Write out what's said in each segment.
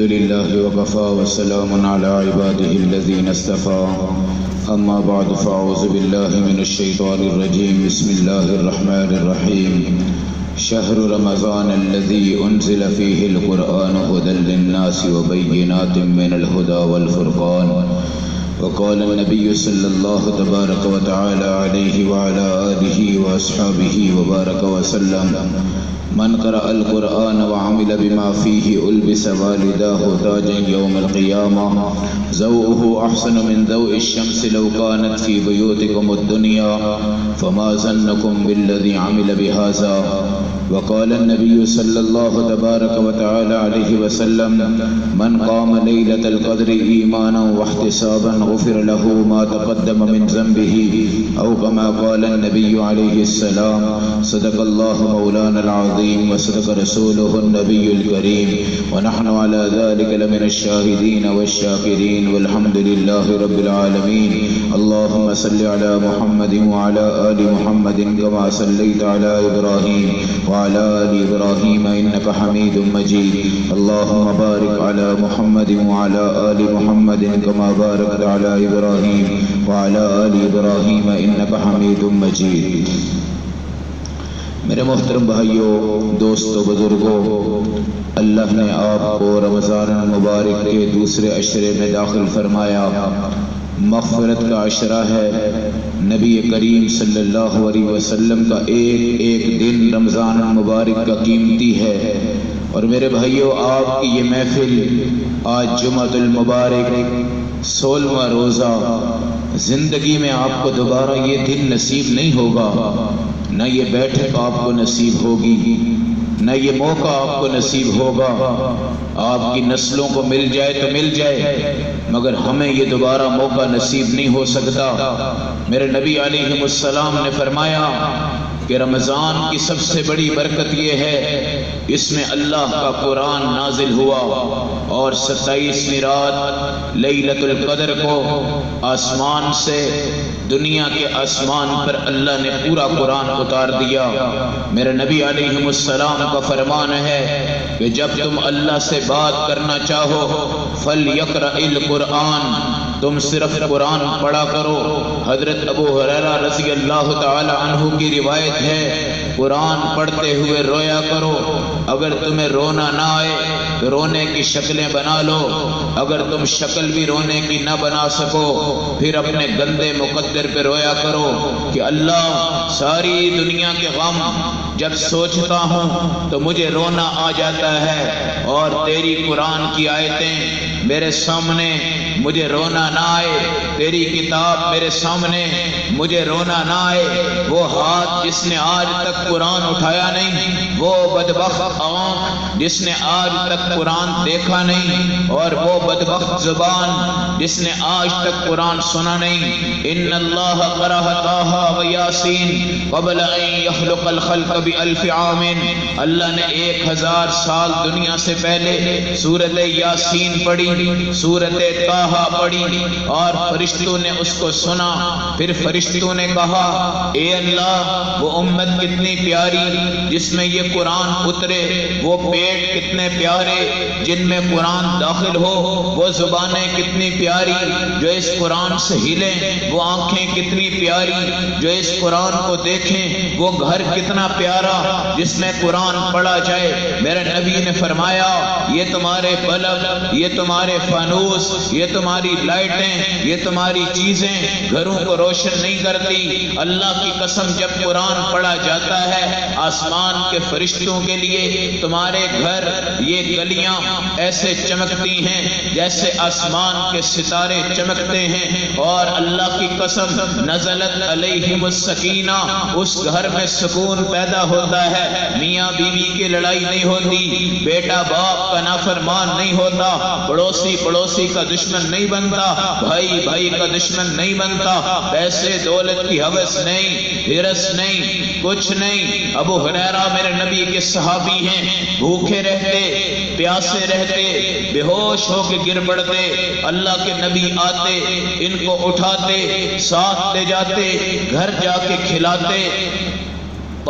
الحمد لله وكفى وسلام على عباده الذين اصطفى. أما بعد فأعوذ بالله من الشيطان الرجيم. بسم الله الرحمن الرحيم. شهر رمضان الذي أنزل فيه القرآن هدى للناس وبينات من الهدى والفرقان. وقال النبي صلى الله تبارك وتعالى عليه وعلى آله وأصحابه وبارك وسلم من قرأ القرآن وعمل بما فيه ألبس والداه تاجا يوم القيامة. زوءه أحسن من ذوء الشمس لو كانت في بيوتكم الدنيا. فما ظنكم بالذي عمل بهذا. وقال النبي صلى الله تبارك وتعالى عليه وسلم من قام ليلة القدر إيمانا واحتسابا غفر له ما تقدم من ذنبه أو كما قال النبي عليه السلام. صدق الله مولانا العظيم. وصدق رسوله النبي الكريم. ونحن على ذلك لمن الشاهدين والشاكرين. والحمد لله رب العالمين. اللهم صل على محمد وعلى آل محمد كما صليت على إبراهيم وعلى آل إبراهيم إنك حميد مجيد. اللهم بارك على محمد وعلى آل محمد كما باركت على إبراهيم وعلى آل إبراهيم إنك حميد مجيد. میرے محترم بھائیوں دوستو بزرگوں اللہ نے آپ کو رمضان المبارک کے دوسرے عشرے میں داخل فرمایا۔ مغفرت کا عشرہ ہے۔ نبی کریم صلی اللہ علیہ وسلم کا ایک ایک دن رمضان المبارک کا قیمتی ہے۔ اور میرے بھائیوں آپ کی یہ محفل آج جمعۃ المبارک، سولہواں روزہ زندگی میں آپ کو دوبارہ یہ دن نصیب نہیں ہوگا۔ نہ یہ بیٹھک آپ کو نصیب ہوگی، نہ یہ موقع آپ کو نصیب ہوگا۔ آپ کی نسلوں کو مل جائے تو مل جائے، مگر ہمیں یہ دوبارہ موقع نصیب نہیں ہو سکتا۔ میرے نبی علیہ السلام نے فرمایا کہ رمضان کی سب سے بڑی برکت یہ ہے، اس میں اللہ کا قرآن نازل ہوا اور ستائیسویں رات لیلت القدر کو آسمان سے دنیا کے آسمان پر اللہ نے پورا قرآن اتار دیا۔ میرے نبی علیہ السلام کا فرمان ہے کہ جب تم اللہ سے بات کرنا چاہو فل یکر القرآن۔ تم صرف قرآن پڑھا کرو۔ حضرت ابو حریرہ رضی اللہ تعالی عنہ کی روایت ہے، قرآن پڑھتے ہوئے رویا کرو۔ اگر تمہیں رونا نہ آئے تو رونے کی شکلیں بنا لو۔ اگر تم شکل بھی رونے کی نہ بنا سکو، پھر اپنے گندے مقدر پہ رویا کرو کہ اللہ، ساری دنیا کے غم جب سوچتا ہوں تو مجھے رونا آ جاتا ہے۔ اور تیری قرآن کی آیتیں میرے سامنے مجھے رونا نہ آئے۔ تیری کتاب میرے سامنے مجھے رونا نہ آئے۔ وہ ہاتھ جس نے آج تک قرآن اٹھایا نہیں، وہ بدبخت آنکھ جس نے آج تک قرآن دیکھا نہیں، اور وہ بدبخت زبان جس نے آج تک قرآن سنا نہیں۔ ان اللہ قرہ تاہا و یاسین قبل ان یخلق الخلق بالف عام۔ اللہ نے ایک ہزار سال دنیا سے پہلے سورت یاسین پڑھی سورت تاہا پڑھی اور فرشتوں نے اس کو سنا۔ پھر فرشتوں نے کہا، اے اللہ، وہ امت کتنی پیاری، جس میں یہ قرآن اترے، وہ پیٹ کتنے پیارے، جن میں قرآن داخل ہو، وہ زبانیں کتنی پیاری، جو اس قرآن سے ہلیں، وہ آنکھیں کتنی پیاری، جو اس قرآن کو دیکھیں، وہ گھر کتنا پیارا، جس میں قرآن پڑھا جائے۔ میرے نبی نے فرمایا، یہ تمہارے بلب، یہ تمہارے فانوس، یہ تمہاری لائٹیں، یہ تمہاری چیزیں گھروں کو روشن نہیں کرتی۔ اللہ کی قسم جب قرآن پڑھا جاتا ہے آسمان کے فرشتوں کے لیے، تمہارے گھر یہ گلیاں ایسے چمکتی ہیں جیسے آسمان کے ستارے چمکتے ہیں۔ اور اللہ کی قسم نزلت علیہم السکینہ، اس گھر میں سکون پیدا ہوتا ہے۔ میاں بیوی کی لڑائی نہیں ہوتی، بیٹا باپ کا نافرمان نہیں ہوتا۔ پڑوسی پڑوسی کا دشمن نہیں بنتا، بھائی بھائی کا دشمن نہیں بنتا، پیسے، دولت کی حوث نہیں، ہرس نہیں، کچھ نہیں۔ ابو حریرہ میرے نبی کے صحابی ہیں، بھوکے رہتے، پیاسے رہتے بے ہوش ہو کے گر پڑتے، اللہ کے نبی آتے، ان کو اٹھاتے، ساتھ لے جاتے، گھر جا کے کھلاتے۔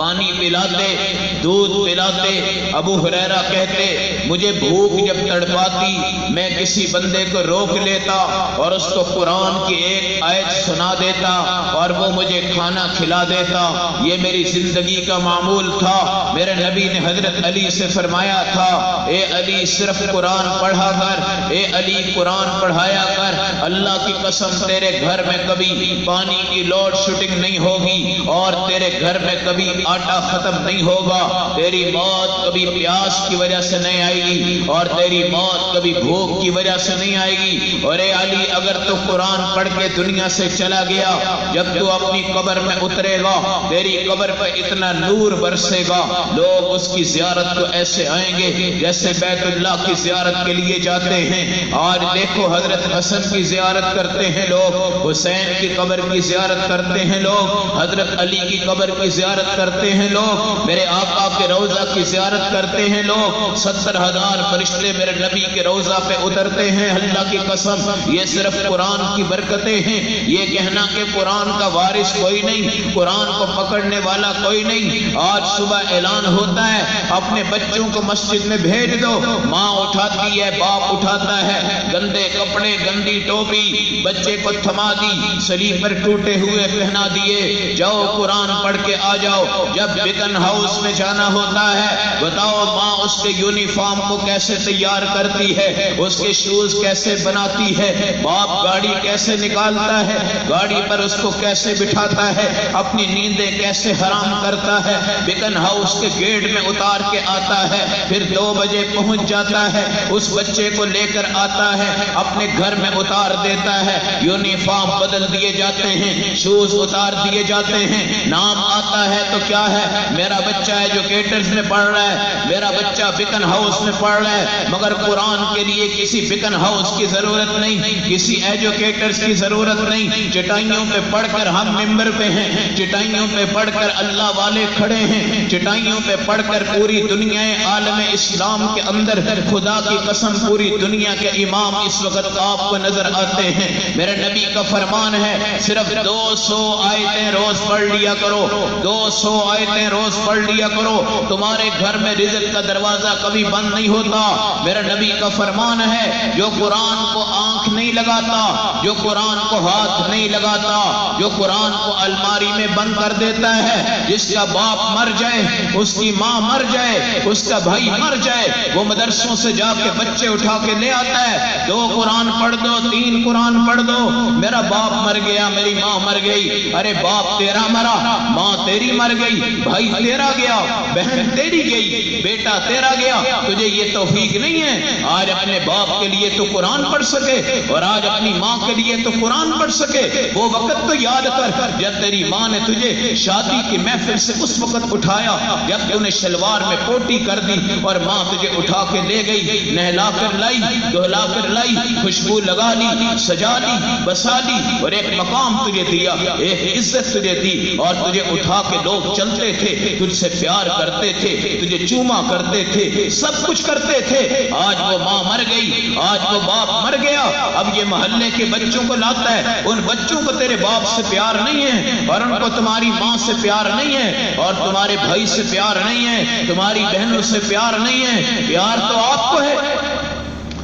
پانی پلاتے، دودھ پلاتے، ابو حریرہ کہتے، مجھے بھوک جب تڑپاتی، میں کسی بندے کو روک لیتا اور اس کو قرآن کی ایک آیت سنا دیتا اور وہ مجھے کھانا کھلا دیتا۔ یہ میری زندگی کا معمول تھا۔ میرے نبی نے حضرت علی سے فرمایا تھا، اے علی، صرف قرآن پڑھا کر، اے علی، قرآن پڑھایا کر۔ اللہ کی قسم، تیرے گھر میں کبھی پانی کی لوڈ شوٹنگ نہیں ہوگی اور تیرے گھر میں کبھی آٹا ختم نہیں ہوگا، تیری موت کبھی پیاس کی وجہ سے نہیں آئے گی اور تیری موت کبھی بھوک کی وجہ سے نہیں آئے گی۔ اور اے علی، اگر تو قرآن پڑھ کے دنیا سے چلا گیا، جب تو اپنی قبر میں اترے گا، تیری قبر پہ اتنا نور برسے گا، لوگ اس کی زیارت کو ایسے آئیں گے جیسے بیت اللہ کی زیارت کے لیے جاتے ہیں۔ آج دیکھو حضرت حسن کی زیارت کرتے ہیں لوگ، حسین کی قبر کی زیارت کرتے ہیں لوگ، حضرت علی کی قبر کی زیارت کرتے کرتے ہیں لوگ، میرے آقا کے روزہ کی زیارت کرتے ہیں لوگ، ستر ہزار فرشتے میرے نبی کے روزہ پہ اترتے ہیں۔ اللہ کی قسم، یہ صرف قرآن کی برکتیں ہیں۔ یہ کہنا کہ قرآن کا وارث کوئی نہیں، قرآن کو پکڑنے والا کوئی نہیں۔ آج صبح اعلان ہوتا ہے، اپنے بچوں کو مسجد میں بھیج دو۔ ماں اٹھاتی ہے، باپ اٹھاتا ہے۔ گندے کپڑے، گندی ٹوپی، بچے کو تھما دی سلیپر ٹوٹے ہوئے پہنا دیے۔ جاؤ قرآن پڑھ کے آ جاؤ۔ جب بکن ہاؤس میں جانا ہوتا ہے، بتاؤ ماں اس کے یونیفارم کو کیسے تیار کرتی ہے؟ اس کے شوز کیسے بناتی ہے؟ باپ گاڑی کیسے نکالتا ہے؟ گاڑی پر اس کو کیسے بٹھاتا ہے؟ اپنی نیندیں کیسے حرام کرتا ہے؟ بکن ہاؤس کے گیٹ میں اتار کے آتا ہے، پھر دو بجے پہنچ جاتا ہے، اس بچے کو لے کر آتا ہے، اپنے گھر میں اتار دیتا ہے یونیفارم بدل دیے جاتے ہیں شوز اتار دیے جاتے ہیں، نام آتا ہے تو کیا ہے؟ میرا بچہ ایجوکیٹرز میں پڑھ رہا ہے، میرا بچہ بکن ہاؤس میں پڑھ رہا ہے، مگر قرآن کے لیے کسی بکن ہاؤس کی ضرورت نہیں، کسی ایجوکیٹرز کی ضرورت نہیں۔ چٹائیوں پہ پڑھ کر ہم ممبر پہ ہیں، چٹائیوں پہ پڑھ کر اللہ والے کھڑے ہیں۔ چٹائیوں پہ پڑھ کر پوری دنیا عالم اسلام کے اندر خدا کی قسم پوری دنیا کے امام اس وقت آپ کو نظر آتے ہیں۔ میرے نبی کا فرمان ہے، صرف دو سو آیتیں روز پڑھ لیا کرو، دو سو آیتیں روز پڑھ لیا کرو۔ تمہارے گھر میں رزق کا دروازہ کبھی بند نہیں ہوتا۔ میرا نبی کا فرمان ہے، جو قرآن کو آنکھ نہیں لگاتا، جو قرآن کو ہاتھ نہیں لگاتا، جو قرآن کو الماری میں بند کر دیتا ہے۔ جس کا باپ مر جائے، اس کی ماں مر جائے، اس کا بھائی مر جائے، وہ مدرسوں سے جا کے بچے اٹھا کے لے آتا ہے۔ دو قرآن پڑھ دو، تین قرآن پڑھ دو۔ میرا باپ مر گیا، میری ماں مر گئی۔ ارے باپ تیرا مرا، ماں تیری مر گئی۔ بھائی تیرا گیا، بہن تیری گئی، بیٹا تیرا گیا، تجھے یہ توفیق نہیں ہے۔ آج اپنے باپ کے لیے تو قرآن پڑھ سکے، اور آج اپنی ماں کے لیے تو قرآن پڑھ سکے۔ وہ وقت تو یاد کر، جب تیری ماں نے تجھے شادی کی محفل سے اس وقت اٹھایا، جب انہیں شلوار میں پوٹی کر دی، اور ماں تجھے اٹھا کے لے گئی۔ نہلا کر لائی، دہلا کر لائی، خوشبو لگا لی، سجا لی، بسا لی، اور ایک مقام تجھے دیا، ایک عزت تجھے دی، اور تجھے اٹھا کے لوگ چلتے تھے، تجھ سے پیار کرتے تھے، تجھے چوما کرتے تھے، سب کچھ کرتے تھے۔ آج وہ ماں مر گئی، آج وہ باپ مر گیا۔ اب یہ محلے کے بچوں کو لاتا ہے۔ ان بچوں کو تیرے باپ سے پیار نہیں ہے، اور ان کو تمہاری ماں سے پیار نہیں ہے، اور تمہارے بھائی سے پیار نہیں ہے، تمہاری بہنوں سے پیار نہیں ہے۔ پیار تو آپ کو ہے۔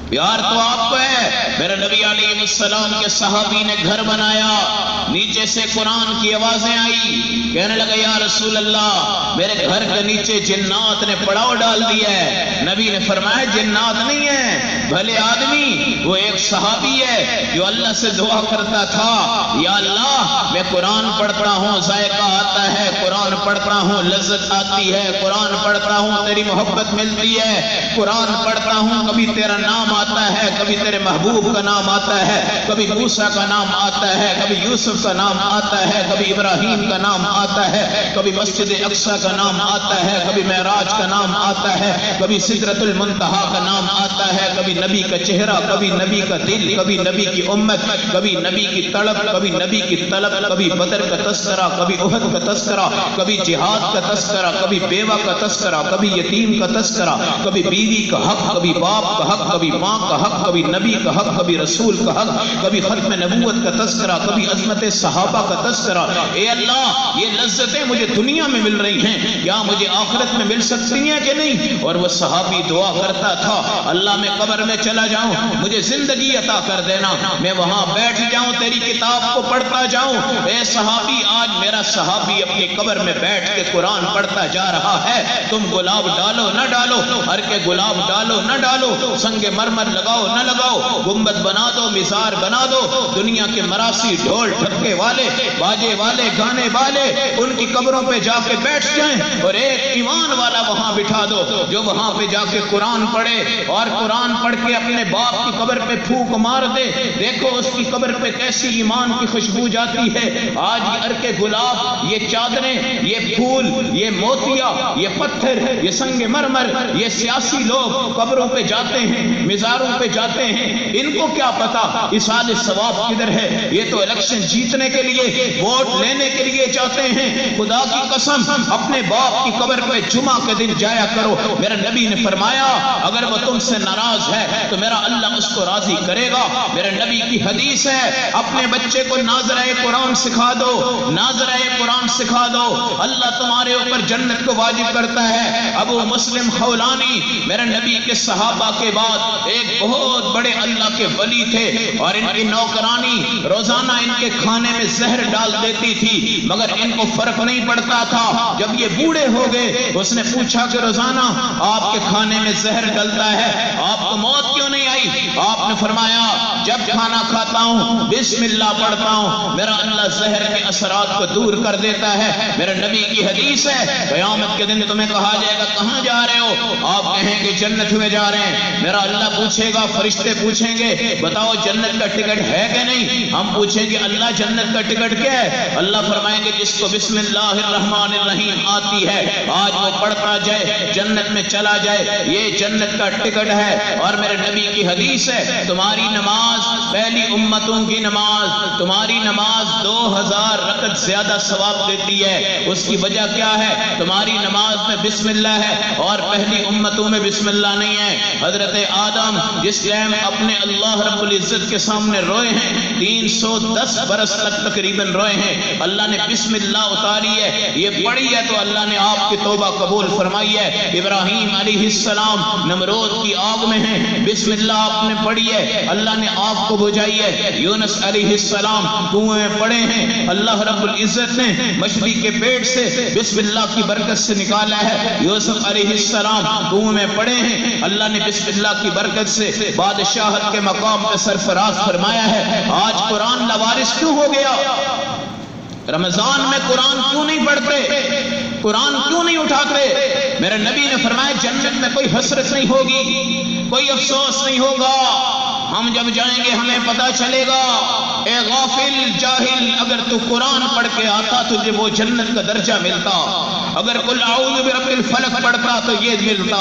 پیار تو آپ کو ہے۔ میرے نبی علیہ السلام کے صحابی نے گھر بنایا، نیچے سے قرآن کی آوازیں آئی، کہنے لگا یا رسول اللہ، میرے گھر کے نیچے جنات نے پڑاؤ ڈال دیا ہے۔ نبی نے فرمایا، جنات نہیں ہے بھلے آدمی، وہ ایک صحابی ہے جو اللہ سے دعا کرتا تھا، یا اللہ، میں قرآن پڑھتا ہوں، ذائقہ آتا ہے قرآن پڑھتا ہوں، لذت آتی ہے، قرآن پڑھتا ہوں، تیری محبت ملتی ہے۔ قرآن پڑھتا ہوں، کبھی تیرا نام آتا ہے، کبھی تیرے محبوب کا نام آتا ہے، کبھی موسا کا نام آتا ہے، کبھی یوسف کا نام آتا ہے، کبھی ابراہیم کا نام آتا ہے، کبھی مسجد اقسا کا نام آتا ہے، کبھی معراج کا نام آتا ہے، کبھی سدرت المنتہا کا نام آتا ہے، کبھی نبی کا چہرہ، کبھی نبی کا دل، کبھی نبی کی امت، کبھی نبی کی تڑپ کبھی نبی کی طلب، کبھی بدر کا تذکرہ، کبھی عہد کا تذکرہ کبھی جہاد کا تذکرہ، کبھی بیوہ کا تذکرہ، کبھی یتیم کا تذکرہ، کبھی بیوی کا حق، کبھی باپ کا حق، کبھی ماں کا حق، کبھی نبی کا حق، کبھی رسول کا حق، کبھی ختم نبوت کا تذکرہ، کبھی عظمت صحابہ کا تذکرہ۔ اے اللہ، یہ لذتیں مجھے دنیا میں مل رہی ہیں۔ کیا مجھے آخرت میں مل سکتی ہیں کہ نہیں؟ اور وہ صحابی دعا کرتا تھا، اللہ میں قبر میں چلا جاؤں، مجھے زندگی عطا کر دینا، میں وہاں بیٹھ جاؤں، تیری کتاب کو پڑھتا جاؤں۔ اے صحابی، آج میرا صحابی اپنی قبر میں بیٹھ کے قرآن پڑھتا جا رہا ہے، تم گلاب ڈالو، نہ ڈالو، ہر کے گلاب ڈالو، نہ ڈالو، سنگ مرمر لگاؤ، نہ لگاؤ، گنبد بنا دو، مزار بنا دو، دنیا کے مراسی ڈھول ٹھپکے والے، باجے والے، گانے والے، ان کی قبروں پہ جا کے بیٹھ جائیں اور ایک ایمان والا وہاں بٹھا دو، جو وہاں پہ جا کے قرآن پڑھے اور قرآن پڑھ کے اپنے باپ کی قبر پہ پھوک مار دے۔ دیکھو اس کی قبر پہ کیسی ایمان کی خوشبو جاتی ہے۔ آج یہ ارکے گلاب، یہ چادریں یہ پھول، یہ موتیا یہ پتھر، یہ سنگ مرمر، یہ سیاسی لوگ قبروں پہ جاتے ہیں، مزاروں پہ جاتے ہیں۔ ان کو کیا پتا اسال ثواب کدھر ہے؟ یہ تو الیکشن جیتنے کے لیے، ووٹ لینے کے لیے جاتے ہیں۔ خدا کی قسم، اپنے باپ کی قبر پہ جمعہ کے دن جایا کرو۔ میرا نبی نے فرمایا، اگر وہ تم سے ناراض ہے، تو میرا اللہ اس کو راضی کرے گا۔ میرے نبی کی حدیث ہے، اپنے بچے کو ناظرہ قرآن سکھا دو ناظرہ قرآن سکھا دو۔ اللہ تمہارے اوپر جنت کو واجب کرتا ہے۔ ابو مسلم خولانی، میرے نبی کے صحابہ کے بعد ایک بہت بڑے اللہ کے ولی تھے اور ان کی نوکرانی روزانہ ان کے کھانے میں زہر ڈال دیتی تھی، مگر ان کو فرق نہیں پڑتا تھا۔ جب یہ بوڑھے ہو گئے، اس نے پوچھا کہ روزانہ آپ کے کھانے میں زہر ڈلتا ہے؟ آپ کو موت کیوں نہیں آئی؟ آپ نے فرمایا، جب کھانا کھاتا ہوں، بسم اللہ پڑھتا ہوں، میرا اللہ زہر کے اثرات کو دور کر دیتا ہے۔ میرے نبی کی حدیث ہے. قیامت کے دن تمہیں کہا جائے گا، کہاں جا رہے ہو؟ آپ کہیں گے جنت میں جا رہے ہیں. میرا اللہ پوچھے گا، فرشتے پوچھیں گے، بتاؤ جنت کا ٹکٹ ہے کہ نہیں? ہم پوچھیں گے، اللہ جنت کا ٹکٹ کیا ہے؟ اللہ فرمائیں گے، جس کو بسم اللہ الرحمن الرحیم آتی ہے، آج وہ پڑھتا جائے، جنت میں چلا جائے، یہ جنت کا ٹکٹ ہے اور میرے نبی کی حدیث ہے، تمہاری نماز، پہلی امتوں کی نماز، تمہاری نماز دو ہزار رکت زیادہ ثواب دیتی ہے اس کی وجہ کیا ہے؟ تمہاری نماز میں بسم اللہ ہے اور پہلی امتوں میں بسم اللہ نہیں ہے۔ حضرت آدم جس ٹائم اپنے اللہ رب العزت کے سامنے روئے ہیں، تین سو دس برس تک تقریباً روئے ہیں۔ اللہ نے بسم اللہ اتاری ہے۔ یہ پڑھی ہے تو اللہ نے آپ کی توبہ قبول فرمائی ہے۔ ابراہیم علیہ السلام نمرود کی آگ میں ہیں۔ بسم اللہ آپ نے پڑھی ہے۔ اللہ نے آپ کو بجائی ہے۔ یونس علیہ السلام کنویں پڑے ہیں۔ اللہ رب العزت نے مچھلی کے پیٹ سے بسم اللہ کی برکت سے نکالا ہے۔ یوسف علیہ السلام کنویں میں پڑے ہیں۔ اللہ نے بسم اللہ کی برکت سے بادشاہت کے مقام پہ سرفراز فرمایا ہے۔ آج قرآن لوارث کیوں ہو گیا؟ رمضان میں قرآن کیوں نہیں پڑھتے؟ قرآن کیوں نہیں اٹھاتے؟ میرے نبی نے فرمایا، جنت میں کوئی حسرت نہیں ہوگی، کوئی افسوس نہیں ہوگا۔ ہم جب جائیں گے، ہمیں پتا چلے گا۔ اے غافل جاہل، اگر تو قرآن پڑھ کے آتا تجھے وہ جنت کا درجہ ملتا۔ اگر کل اعوذ برب الفلق پڑھتا تو یہ ملتا،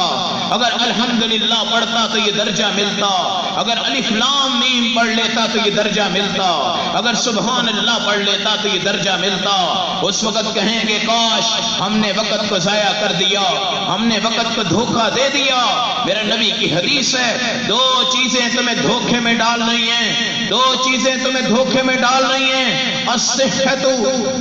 اگر الحمدللہ پڑھتا تو یہ درجہ ملتا، اگر الف لام میم پڑھ لیتا تو یہ درجہ ملتا، اگر سبحان اللہ پڑھ لیتا تو یہ درجہ ملتا۔ اس وقت کہیں گے، کاش ہم نے وقت کو ضائع کر دیا، ہم نے وقت کو دھوکہ دے دیا۔ میرے نبی کی حدیث ہے، دو چیزیں تمہیں دھوکے میں ڈال رہی ہیں، دو چیزیں تمہیں دھوکے میں ڈال رہی ہیں۔ الصحت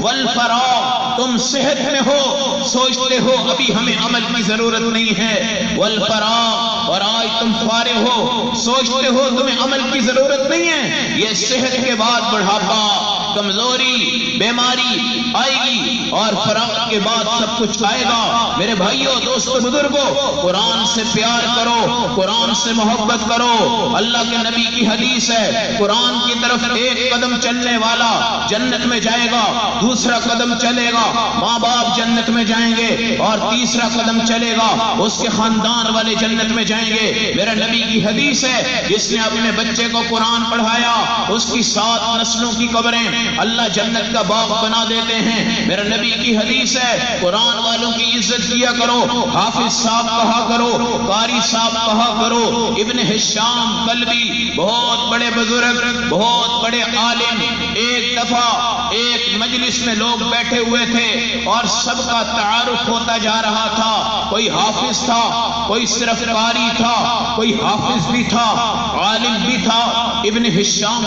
والفراغ، تم صحت میں ہو، سوچتے ہو، ابھی ہمیں عمل کی ضرورت نہیں ہے۔ والفراغ، اور آج تم فارغ ہو، سوچتے ہو، تمہیں عمل کی ضرورت نہیں ہے۔ یہ صحت کے بعد بڑھاپا۔ کمزوری، بیماری آئے گی اور فراغ کے بعد سب کچھ آئے گا۔ میرے بھائیوں دوستوں بزرگوں قرآن سے پیار کرو، قرآن سے محبت کرو۔ اللہ کے نبی کی حدیث ہے، قرآن کی طرف ایک قدم چلنے والا جنت میں جائے گا، دوسرا قدم چلے گا۔ ماں باپ جنت میں جائیں گے اور تیسرا قدم چلے گا۔ اس کے خاندان والے جنت میں جائیں گے۔ میرے نبی کی حدیث ہے، جس نے اپنے بچے کو قرآن پڑھایا، اس کی سات نسلوں کی قبریں اللہ جنت کا باغ بنا دیتے ہیں۔ میرے نبی کی حدیث ہے، قرآن والوں کی عزت کیا کرو، حافظ صاحب کہا کرو، قاری صاحب کہا کرو، ابن حشام قلبی، بہت بڑے بزرگ، بہت بڑے عالم۔ ایک دفعہ ایک مجلس میں لوگ بیٹھے ہوئے تھے اور سب کا تعارف ہوتا جا رہا تھا۔ کوئی حافظ تھا، کوئی صرف قاری تھا، کوئی حافظ بھی تھا، عالم بھی تھا۔ ابن حشام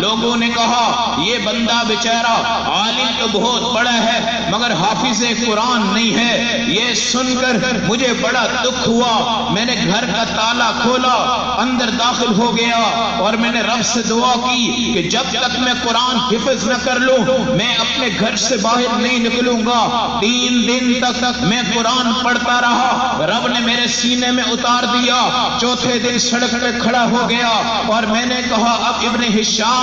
لوگوں نے کہا، یہ بندہ بیچارہ عالم تو بہت بڑا ہے، مگر حافظ قرآن نہیں ہے۔ یہ سن کر مجھے بڑا دکھ ہوا۔ میں نے گھر کا تالا کھولا، اندر داخل ہو گیا اور میں نے رب سے دعا کی کہ جب تک میں قرآن حفظ نہ کر لوں، میں اپنے گھر سے باہر نہیں نکلوں گا۔ تین دن تک تک میں قرآن پڑھتا رہا۔ رب نے میرے سینے میں اتار دیا۔ چوتھے دن سڑک پہ کھڑا ہو گیا اور میں نے کہا، اب ابن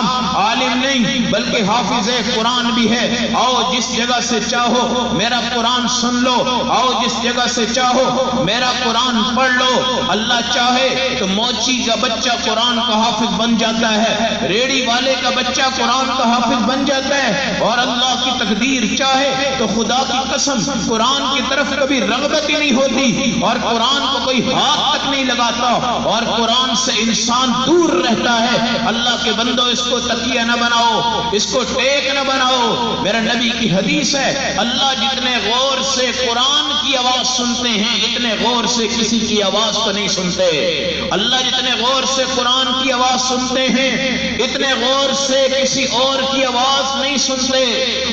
حشام عالم نہیں، بلکہ حافظ قرآن بھی ہے۔ آؤ جس جگہ سے چاہو، میرا قرآن سن لو۔ آؤ جس جگہ سے چاہو، میرا قرآن پڑھ لو۔ اللہ چاہے تو موچی کا بچہ قرآن کا حافظ بن جاتا ہے۔ ریڑی والے کا بچہ قرآن کا حافظ بن جاتا ہے۔ اور اللہ کی تقدیر چاہے تو خدا کی قسم، قرآن کی طرف کبھی رغبت ہی نہیں ہوتی۔ اور قرآن کو کوئی ہاتھ تک نہیں لگاتا۔ اور قرآن سے انسان دور رہتا ہے۔ اللہ کے بندو اس کو کو تکیہ نہ بناؤ، اس کو ٹیک نہ بناؤ۔ میرا نبی کی حدیث ہے، اللہ جتنے غور سے قرآن کی آواز سنتے ہیں، اتنے غور سے کسی کی آواز کو نہیں سنتے۔ اللہ جتنے غور سے قرآن کی آواز سنتے ہیں، اتنے غور سے کسی اور کی آواز نہیں سنتے۔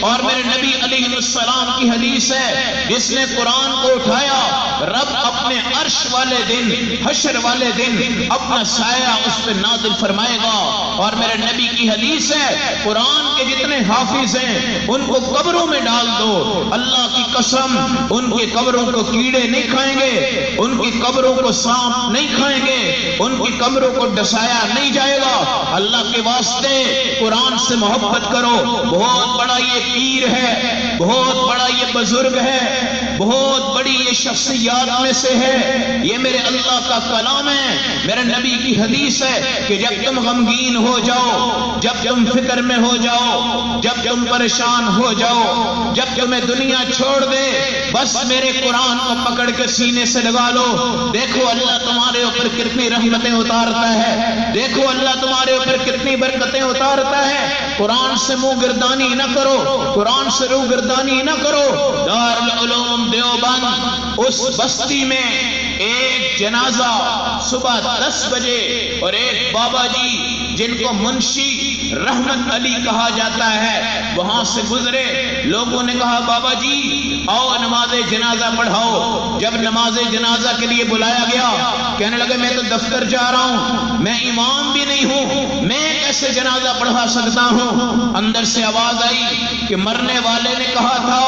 اور میرے نبی علیہ السلام کی حدیث ہے، جس نے قرآن کو اٹھایا، رب اپنے عرش والے دن، حشر والے دن اپنا سایہ اس پہ نازل فرمائے گا۔ اور میرے نبی کی حدیث ہے، قرآن کے جتنے حافظ ہیں، ان کو قبروں میں ڈال دو۔ اللہ کی قسم، ان کی قبروں کو کیڑے نہیں کھائیں گے، ان کی قبروں کو سانپ نہیں کھائیں گے، ان کی قبروں کو ڈسایا نہیں جائے گا۔ اللہ کے واسطے قرآن سے محبت کرو۔ بہت بڑا یہ پیر ہے، بہت بڑا یہ بزرگ ہے۔ بہت بڑی یہ شخصیات میں سے ہے۔ یہ میرے اللہ کا کلام ہے۔ میرے نبی کی حدیث ہے کہ جب تم غمگین ہو جاؤ، جب تم فکر میں ہو جاؤ، جب تم پریشان ہو جاؤ، جب تمہیں دنیا چھوڑ دے، بس میرے قرآن کو پکڑ کے سینے سے لگا لو۔ دیکھو اللہ تمہارے اوپر کتنی رحمتیں اتارتا ہے۔ دیکھو اللہ تمہارے اوپر کتنی برکتیں اتارتا ہے۔ قرآن سے منہ گردانی نہ کرو۔ قرآن سے روح گردانی نہ کرو۔ دار العلوم دیوبند، اس بستی میں ایک جنازہ صبح دس بجے اور ایک بابا جی جن کو منشی رحمت علی کہا جاتا ہے، وہاں سے گزرے۔ لوگوں نے کہا، بابا جی آؤ نماز جنازہ پڑھاؤ۔ جب نماز جنازہ کے لیے بلایا گیا، کہنے لگے، میں تو دفتر جا رہا ہوں، میں امام بھی نہیں ہوں، میں کیسے جنازہ پڑھا سکتا ہوں؟ اندر سے آواز آئی کہ مرنے والے نے کہا تھا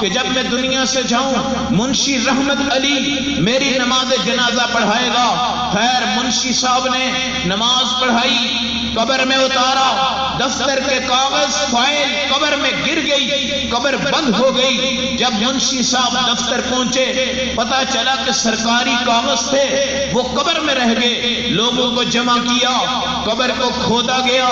کہ جب میں دنیا سے جاؤں، منشی رحمت علی میری نماز جنازہ پڑھائے گا۔ خیر، منشی صاحب نے نماز پڑھائی، قبر میں اتارا۔ دفتر کے کاغذ فائل قبر میں گر گئی، قبر بند ہو گئی۔ جب منشی صاحب دفتر پہنچے پتا چلا کہ سرکاری کاغذ تھے، وہ قبر میں رہ گئے۔ لوگوں کو جمع کیا، قبر کو کھودا گیا،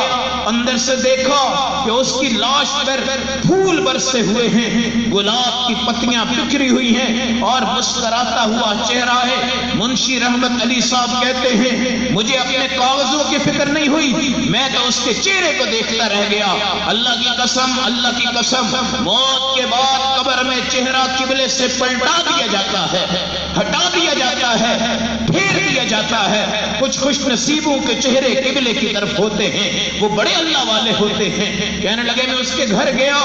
اندر سے دیکھا کہ اس کی لاش پر پھول برسے ہوئے ہیں۔ گلاب کی پتیاں بکھری ہوئی ہیں اور مسکراتا ہوا چہرہ ہے۔ منشی رحمت علی صاحب کہتے ہیں، مجھے اپنے کاغذوں کی فکر نہیں ہوئی، میں تو اس کے چہرے کو دیکھ دیکھتا رہ گیا۔ اللہ کی قسم، اللہ کی قسم، موت کے بعد قبر میں چہرہ قبلے سے پلٹا دیا جاتا ہے، ہٹا دیا جاتا ہے، پھیر دیا جاتا ہے۔ کچھ خوش نصیبوں کے چہرے قبلے کی طرف ہوتے ہیں، وہ بڑے اللہ والے ہوتے ہیں۔ کہنے لگے، میں اس کے گھر گیا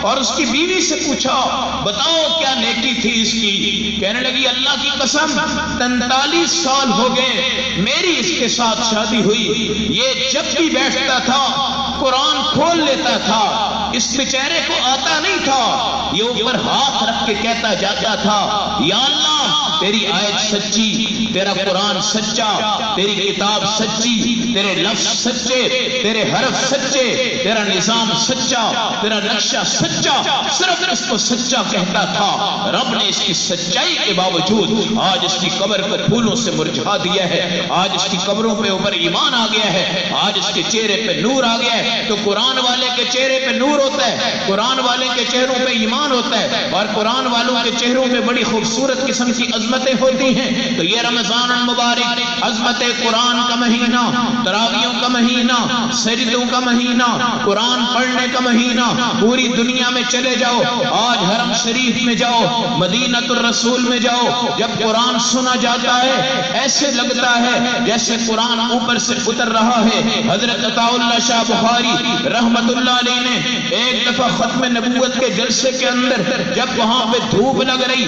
اور اس کی بیوی سے پوچھا، بتاؤ کیا نیکی تھی اس کی؟ کہنے لگی، اللہ کی قسم، تینتالیس سال ہو گئے، میری اس کے ساتھ شادی ہوئی۔ یہ جب بھی بیٹھتا تھا قرآن کھول لیتا تھا، اس بیچارے کو آتا نہیں تھا، یہ اوپر ہاتھ رکھ کے کہتا جاتا تھا، یا اللہ تیری آیت سچی، تیرا قرآن سچا، تیری کتاب سچی، تیرے لفظ سچے، تیرے حرف سچے، تیرا نظام سچا، تیرا نقشہ سچا، صرف اس کو سچا کہتا تھا۔ رب نے اس کی سچائی کے باوجود آج اس کی قبر پر پھولوں سے مرجھا دیا ہے۔ آج اس کی قبروں پہ اوپر ایمان آ گیا ہے۔ آج اس کے چہرے پہ نور آ گیا ہے۔ تو قرآن والے کے چہرے پہ نور ہوتا ہے۔ قرآن والے کے چہروں پہ ایمان ہوتا ہے۔ اور قرآن والوں کے چہروں پہ بڑی خوبصورت قسم کی عظمتیں ہوتی ہیں، تو یہ رمضان المبارک عظمت قرآن کا مہینہ، تراویوں کا مہینہ، سجدوں کا مہینہ، قرآن پڑھنے کا مہینہ، پوری دنیا میں چلے جاؤ، آج حرم شریف میں جاؤ مدینت الرسول میں جاؤ، جب قرآن سنا جاتا ہے، ایسے لگتا ہے جیسے قرآن اوپر سے اتر رہا ہے۔ حضرت عطا اللہ شاہ بخاری رحمت اللہ علیہ نے ایک دفعہ ختم نبوت کے جلسے کے اندر جب وہاں پہ دھوپ لگ رہی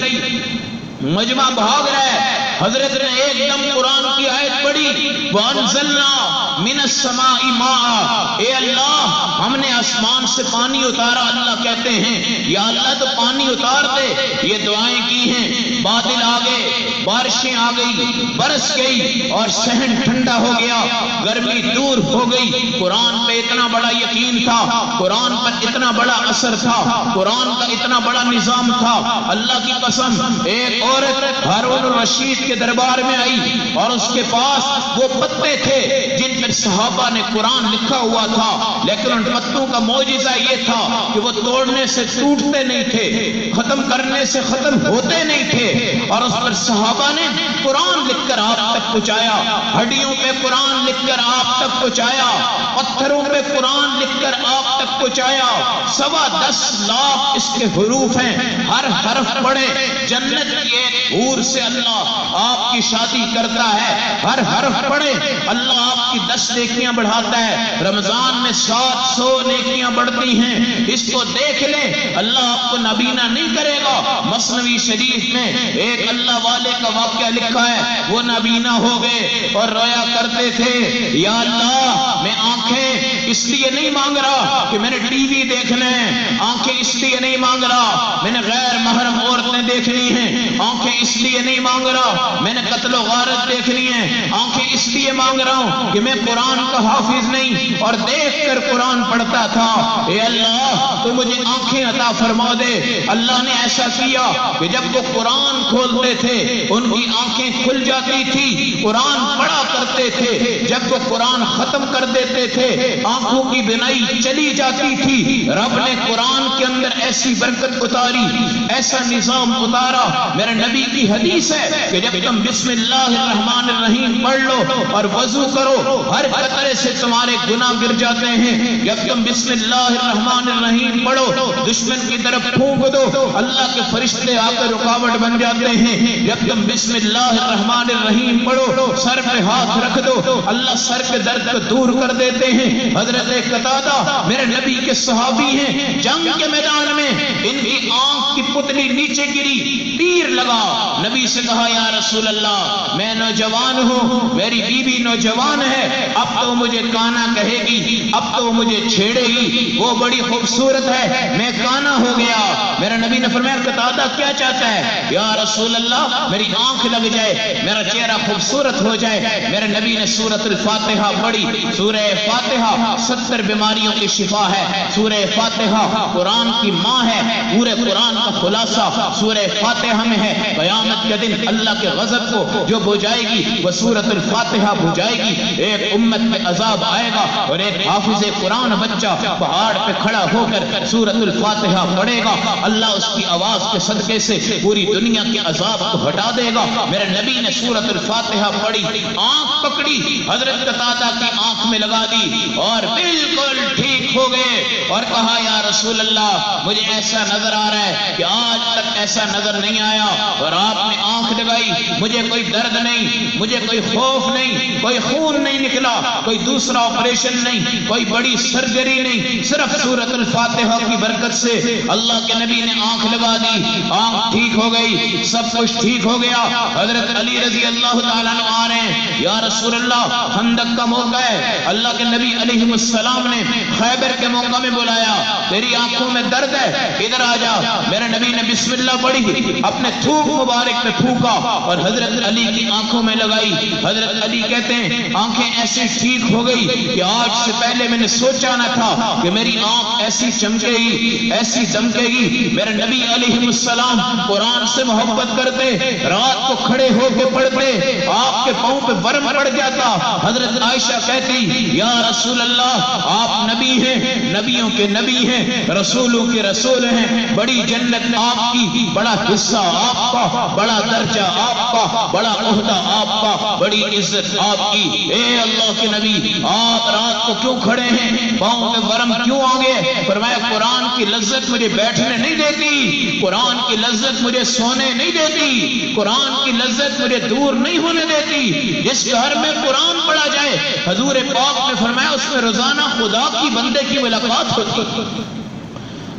مجمع بھاگ رہا ہے۔ حضرت نے ایک دم قرآن کی آیت پڑھی، وَأَنزَلْنَا مِنَ السَّمَاءِ مَاءً۔ اے اللہ، ہم نے آسمان سے پانی اتارا، اللہ کہتے ہیں، یا اللہ تو پانی اتار دے۔ یہ دعائیں کی ہیں۔ بادل آ گئے، بارشیں آ گئی برس گئی اور شہن ٹھنڈا ہو گیا۔ گرمی دور ہو گئی۔ قرآن پہ اتنا بڑا یقین تھا، قرآن پر اتنا بڑا اثر تھا، قرآن کا اتنا بڑا نظام تھا۔ اللہ کی قسم، ایک عورت ہارون الرشید کے دربار میں آئی اور اس کے پاس وہ پتے تھے جن پر صحابہ نے قرآن لکھا ہوا تھا، لیکن ان پتوں کا موجزہ یہ تھا کہ وہ توڑنے سے ٹوٹتے نہیں تھے، ختم کرنے سے ختم ہوتے نہیں تھے اور اس پر صحابہ نے قرآن لکھ کر آپ تک پہنچایا، ہڈیوں پہ قرآن لکھ کر آپ تک پہنچایا، پتھروں پہ قرآن لکھ کر آپ تک پہنچایا۔ سوا دس لاکھ اس کے حروف ہیں، ہر حرف پڑے جنت کی ایک حور سے اللہ آپ کی شادی کرتا ہے، ہر حرف پڑے اللہ آپ کی دس نیکیاں بڑھاتا ہے۔ رمضان میں سات سو نیکیاں بڑھتی ہیں۔ اس کو دیکھ لیں اللہ آپ کو نبینا نہیں کرے گا۔ مصنوی شریف میں ایک اللہ والے کا واقعہ لکھا ہے، وہ نبینا ہو گئے اور رویا کرتے تھے، یا اللہ، میں آنکھیں اس لیے نہیں مانگ رہا کہ میں نے ٹی وی دیکھنا ہے۔ آنکھیں اس لیے نہیں مانگ رہا، میں نے غیر محرم عورتیں دیکھنی ہیں۔ آنکھیں اس لیے نہیں مانگ رہا میں نے قتل و غارت دیکھنی ہے۔ آنکھیں اس لیے مانگ رہا ہوں کہ میں قرآن کا حافظ نہیں اور دیکھ کر قرآن پڑھتا تھا۔ اے اللہ، تو مجھے آنکھیں عطا فرما دے۔ اللہ نے ایسا کیا کہ جب وہ قرآن کھولتے تھے، ان کی آنکھیں کھل جاتی تھی، قرآن پڑھا کرتے تھے۔ جب وہ قرآن ختم کر دیتے تھے، آنکھوں کی بنائی چلی جاتی تھی۔ رب نے قرآن کے اندر ایسی برکت اتاری، ایسا نظام اتارا۔ میرے نبی کی حدیث ہے کہ جب تم بسم اللہ الرحمن الرحیم پڑھ لو اور وضو کرو۔ ہر قطرے سے تمہارے گناہ گر جاتے ہیں۔ جب تم بسم اللہ الرحمن الرحیم پڑھو، دشمن کی طرف پھونک دو۔ اللہ کے فرشتے آ کر رکاوٹ بن جاتے ہیں۔ جب تم بسم اللہ الرحمن الرحیم پڑھو، سر پہ ہاتھ رکھ دو۔ اللہ سر کے درد کو دور کر دیتے ہیں۔ حضرت قطادہ میرے نبی کے صحابی ہیں۔ جنگ کے میدان میں ان کی آنکھ کی پتلی نیچے گری، تیر لگا۔ نبی سے کہا، یا رسول رسول اللہ، میں نوجوان ہوں، میری بیوی نوجوان ہے، اب تو مجھے کانا کہے گی، اب تو مجھے چھیڑے گی، وہ بڑی خوبصورت ہے، میں کانا ہو گیا۔ میرا نبی نے فرمایا قطادہ کیا چاہتا ہے؟ یا رسول اللہ، میری آنکھ لگ جائے، میرا چہرہ خوبصورت ہو جائے۔ میرے نبی نے سورت الفاتحہ پڑھی، سورہ فاتحہ ستر بیماریوں کی شفا ہے۔ سورہ فاتحہ قرآن کی ماں ہے، پورے قرآن کا خلاصہ سورہ فاتحہ میں ہے۔ قیامت کے دن اللہ کے غضب کو جو بجائے گی، وہ سورت الفاتحہ بجائے گی۔ ایک امت میں عذاب آئے گا اور ایک حافظ قرآن بچہ پہاڑ پہ کھڑا ہو کر سورت الفاتحہ پڑھے گا۔ اللہ اس کی آواز کے صدقے سے پوری دنیا کے عذاب کو ہٹا دے گا۔ میرے نبی نے سورت الفاتحہ پڑھی، آنکھ پکڑی، حضرت قطادہ کی آنکھ میں لگا دی اور بالکل ٹھیک ہو گئے اور کہا، یا رسول اللہ، مجھے ایسا نظر آ رہا ہے کہ آج تک ایسا نظر نہیں آیا اور آپ نے آنکھ لگائی۔ مجھے کوئی درد نہیں، مجھے کوئی خوف نہیں، کوئی خون نہیں نکلا، کوئی دوسرا آپریشن نہیں، کوئی بڑی سرجری نہیں، صرف سورت الفاتحہ کی برکت سے اللہ کے نبی نے آنکھ لگا دی، آنکھ ٹھیک ہو گئی، سب کچھ ٹھیک ہو گیا۔ حضرت علی رضی اللہ تعالیٰ آ رہے ہیں۔ یا رسول اللہ خندق کا موقع ہے۔ اللہ کے نبی علیہ السلام نے خیبر کے موقع میں بلایا، تیری آنکھوں میں درد ہے، ادھر آ جا۔ میرے نبی نے بسم اللہ پڑھی، اپنے تھوک مبارک پہ پھونکا اور حضرت علی کی آنکھوں میں لگائی۔ حضرت علی کہتے ہیں، آنکھیں ایسی ٹھیک ہو گئی کہ آج سے پہلے میں نے سوچا نہ تھا کہ میری آنکھ ایسی چمکے گی، ایسی چمکے گی۔ میرے نبی علیہ السلام قرآن سے محبت کرتے، رات کو کھڑے ہو کے پڑھتے، آپ کے پاؤں پہ ورم پڑ جاتا۔ حضرت عائشہ کہتی، یا رسول اللہ، آپ نبی ہیں، نبیوں کے نبی ہیں، رسولوں کے رسول ہیں۔ بڑی جنت آپ کی، بڑا حصہ آپ کا، بڑا درجہ آپ کا بڑا عہدہ آپ کا بڑی عزت آپ کی۔ اے اللہ کے نبی، آپ رات کو کیوں کھڑے ہیں؟ پاؤں میں ورم کیوں آ فرمایا، قرآن کی لذت مجھے بیٹھنے نہیں دیتی۔ قرآن کی لذت مجھے سونے نہیں دیتی۔ قرآن کی لذت مجھے دور نہیں ہونے دیتی۔ جس گھر میں قرآن پڑھا جائے، حضور پاک نے فرمایا، اس میں روزانہ خدا کی بندے کی ملاقات ہوتی۔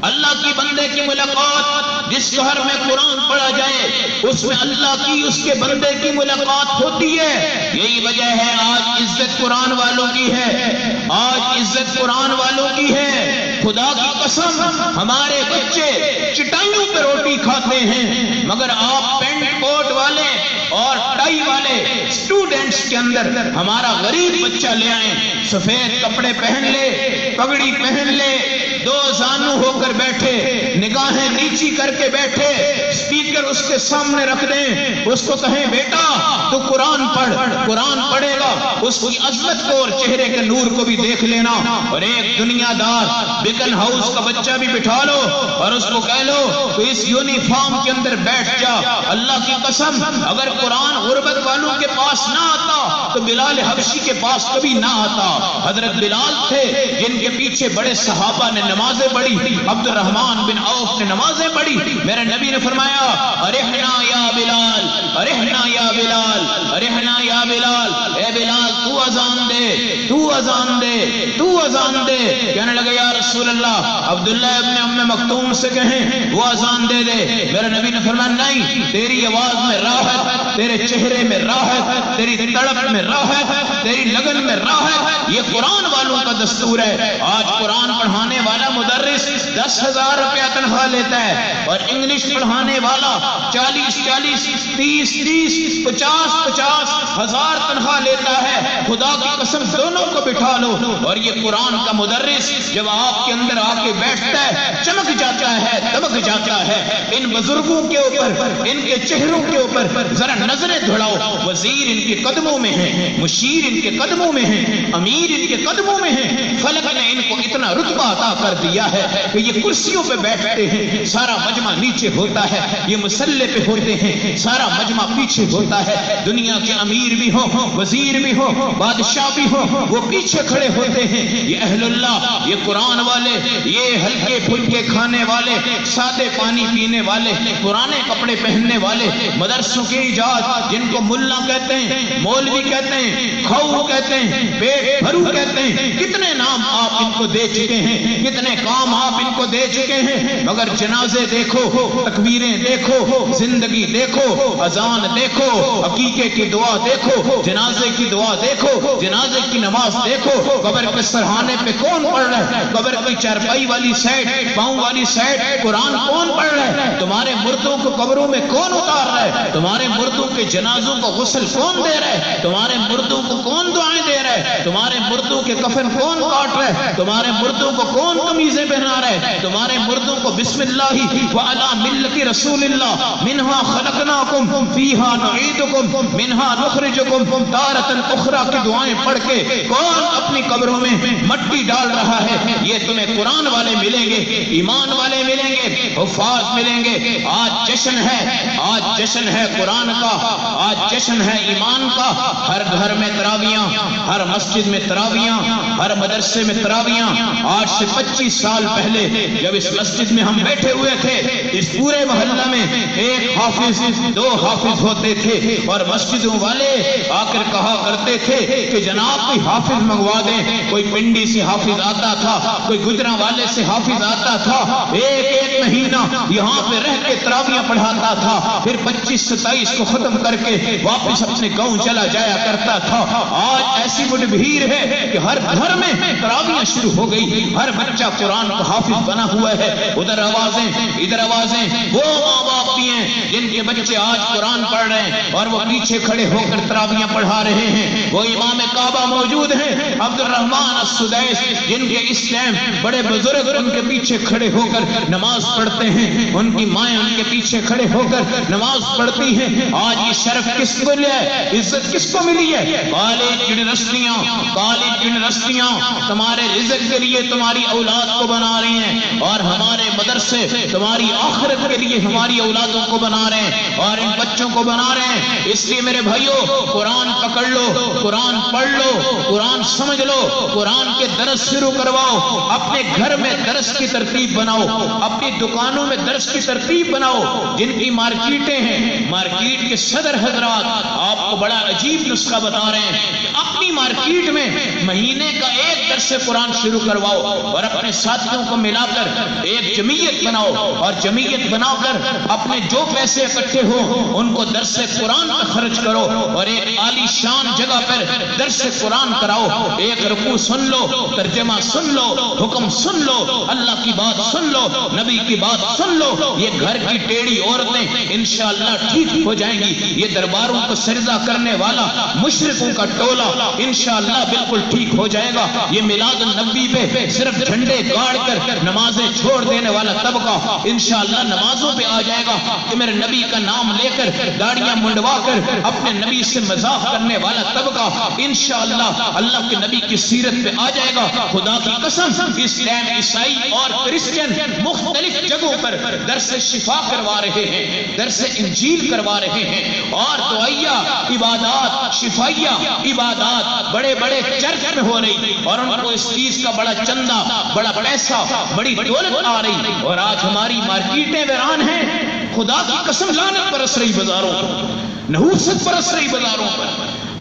اللہ کی بندے کی ملاقات جس گھر میں قرآن پڑھا جائے، اس میں اللہ کی، اس کے بندے کی ملاقات ہوتی ہے۔ یہی وجہ ہے، آج عزت قرآن والوں کی ہے۔ آج عزت قرآن والوں کی ہے۔ خدا کی قسم، ہمارے بچے چٹائیوں پہ روٹی کھاتے ہیں، مگر آپ پینٹ کوٹ والے اور ٹائی والے اسٹوڈنٹس کے اندر ہمارا غریب بچہ لے آئیں۔ سفید کپڑے پہن لے، پگڑی پہن لے دو زانو ہو کر بیٹھے، نگاہیں نیچی کر کے بیٹھے اسپیکر اس کے سامنے رکھ دیں، اس کو کہیں، بیٹا، تو قرآن پڑھ، قرآن پڑھے گا، اس کی عظمت کو اور چہرے کے نور کو بھی دیکھ لینا۔ اور ایک دنیا دار بکن ہاؤس کا بچہ بھی بٹھا لو اور اس کو کہہ لو تو اس یونیفارم کے اندر بیٹھ جا۔ اللہ کی قسم، اگر قرآن غربت والوں کے پاس نہ آتا تو بلال حبشی کے پاس کبھی نہ آتا۔ حضرت بلال تھے، جن کے پیچھے بڑے صحابہ نے نمازیں پڑھی عبد الرحمان بن عوف نے نمازیں پڑھی۔ میرے نبی نے فرمایا ارحنا یا بلال ارحنا یا بلال ارحنا یا بلال۔ اے بلال، تو اذان دے، تو اذان دے، تو اذان دے۔ کہنے لگے، یا رسول اللہ، عبداللہ ابن ام مکتوم سے کہیں، وہ اذان دے دے۔ میرے نبی نے فرمایا، نہیں، تیری آواز میں راحت، تیرے چہرے میں راحت، تیری تڑپ میں راحت تیری لگن میں راحت یہ قرآن والوں کا دستور ہے۔ آج قرآن پڑھانے والا مدرس دس ہزار روپیہ تنخواہ لیتا ہے اور انگلش پڑھانے والا چالیس چالیس، تیس تیس، پچاس پچاس ہزار تنخواہ لیتا ہے۔ خدا کی قسم دونوں کو بٹھا لو۔ اور یہ قرآن کا مدرس جب آپ کے اندر آ کے بیٹھتا ہے، چمک جاتا ہے دمک جاتا ہے۔ ان بزرگوں کے اوپر، ان کے چہروں کے اوپر ذرا نظریں دھڑاؤ۔ وزیر ان کے قدموں میں ہیں مشیر ان کے قدموں میں ہیں امیر ان کے قدموں میں ہیں فلک نے ان کو اتنا رتبہ عطا کر دیا ہے کہ یہ کرسیوں پہ بیٹھتے ہیں، سارا مجمع نیچے ہوتا ہے، یہ مسلح پہ ہوتے ہیں، سارا مجمع پیچھے ہوتا ہے۔ دنیا کے امیر بھی ہو وزیر بھی ہو بادشاہ بھی ہو وہ پیچھے کھڑے ہوتے ہیں۔ یہ اہل اللہ، یہ قرآن والے، یہ ہلکے پھلکے کھانے والے، سادے پانی پینے والے، پرانے کپڑے پہننے والے، مدرسوں کے ایجاد، جن کو ملا کہتے ہیں، مولوی کہتے ہیں کھو کہتے ہیں پیٹ بھرو کہتے ہیں۔ کتنے نام آپ ان کو دے چکے ہیں، کتنے کام آپ ان کو دے چکے ہیں۔ مگر جنازے دیکھو، تکبیریں دیکھو، زندگی دیکھو، اذان دیکھو، عقیقے کی دعا دیکھو، جنازے کی دعا دیکھو، جنازے کی نماز دیکھو۔ قبر کے سرحانے پہ کون پڑھ رہا ہے؟ قبر کی چارپائی والی سائڈ پاؤں والی سائڈ قرآن کون پڑھ رہا ہے؟ تمہارے مردوں کو قبروں میں کون اتار رہا ہے؟ تمہارے مردوں کے جنازوں کو غسل کون دے رہا ہے؟ تمہارے مردوں کو کون دعائیں دے رہا ہے؟ تمہارے مردوں کے کفن کون کاٹ رہا ہے؟ تمہارے مردوں کو کون قمیضیں پہنا رہا ہے؟ تمہارے مردوں کو بسم اللہ وعلا ملت رسول اللہ منہا خلقناکم، فیہا نعیدکم، منہا نخرجکم۔ تارتا اخرى کی دعائیں پڑھ کے کون اپنی قبروں میں مٹی ڈال رہا ہے؟ یہ تمہیں قرآن والے ملیں گے، ایمان والے ملیں گے، حفاظ ملیں گے۔ آج جشن ہے، آج جشن ہے قرآن کا، آج جشن ہے ایمان کا۔ ہر گھر میں تراویاں، ہر مسجد میں تراویاں، ہر مدرسے میں تراویاں۔ آج سے پچیس سال پہلے جب اس مسجد میں ہم بیٹھے ہوئے تھے اس پورے محلہ میں ایک حافظ، دو حافظ ہوتے تھے اور مسجدوں والے آ کر کہا کرتے تھے کہ جناب کوئی حافظ منگوا دیں، کوئی پنڈی سے حافظ آتا تھا، کوئی گجرا والے سے حافظ آتا تھا، ایک ایک مہینہ یہاں پہ رہ کے تراویاں پڑھاتا تھا، پھر پچیس، ستائیس کو ختم کر کے واپس اپنے گاؤں چلا جایا کرتا تھا۔ آج ایسی بڑی بھیڑ ہے کہ ہر گھر میں تراویاں شروع ہو گئی۔ ہر بچہ قرآن کا حافظ بنا ہوا ہے۔ ادھر آوازیں، ادھر آواز آوازیں وہ ماں باپ بھی ہیں جن کے بچے آج قرآن پڑھ رہے ہیں اور وہ پیچھے کھڑے ہو کر تراویاں پڑھا رہے ہیں۔ وہ امام کعبہ موجود ہیں عبد الرحمان السدیس، جن کے اس ٹائم بڑے بزرگ ان کے پیچھے کھڑے ہو کر نماز پڑھتے ہیں۔ ان کی مائیں ان کے پیچھے کھڑے ہو کر نماز پڑھتی ہیں۔ آج یہ شرف کس کو لیا ہے؟ عزت کس کو ملی ہے؟ کالج یونیورسٹیاں کالج یونیورسٹیاں تمہارے رزق کے لیے تمہاری اولاد کو بنا رہی ہیں اور ہمارے مدرسے تمہاری آخرت کے لیے ہماری اولادوں کو بنا رہے ہیں اور ان بچوں کو بنا رہے ہیں۔ اس لیے میرے بھائیوں قرآن پکڑ لو، قرآن پڑھ لو، قرآن سمجھ لو، قرآن کے درس شروع کرواؤ، اپنے گھر میں درس کی ترتیب بناؤ، اپنی دکانوں میں درس کی ترتیب بناؤ۔ جن کی مارکیٹیں ہیں، مارکیٹ کے صدر حضرات آپ کو بڑا عجیب نسخہ بتا رہے ہیں کہ اپنی مارکیٹ میں مہینے کا ایک درس قرآن شروع کرواؤ اور اپنے ساتھیوں کو ملا کر ایک جمعیت بناؤ اور جمعیت بنا کر اپنے جو پیسے اکٹھے ہو، ان کو درس قرآن پر خرچ کرو اور ایک عالی شان جگہ پر درس قرآن کراؤ۔ ایک رکوع سن لو، ترجمہ سن لو، حکم سن لو، اللہ کی بات سن لو، نبی کی بات سن لو۔ یہ گھر کی ٹیڑھی عورتیں انشاءاللہ ٹھیک ہو جائیں گی۔ یہ درباروں کو سرزا کرنے والا مشرقوں کا ٹولہ انشاءاللہ بالکل ٹھیک ہو جائے گا۔ یہ میلاد النبی پہ صرف جھنڈے گاڑ کر نمازیں چھوڑ دینے والا طبقہ انشاءاللہ نمازوں پہ آ جائے گا کہ میرے نبی کا نام لے کر داڑیاں منڈوا کر اپنے نبی سے مذاق کرنے والا طبقہ انشاءاللہ اللہ کے نبی کی سیرت پہ آ جائے گا۔ خدا کی قسم، اس ٹائم عیسائی اور کرسچن مختلف جگہوں پر درس شفا کروا رہے ہیں، درس انجیل کروا رہے ہیں۔ اور دعائیا عبادات، شفائیہ عبادات بڑے بڑے چرچ میں ہو رہی اور ان کو اس چیز کا بڑا چندہ، بڑا پیسہ، بڑی دولت آ رہی اور آج ہماری مارکیٹ مارکیٹیں ویران ہیں، خدا کی قسم لانت برس رہی بازاروں پر، نحوست برس رہی بازاروں پر،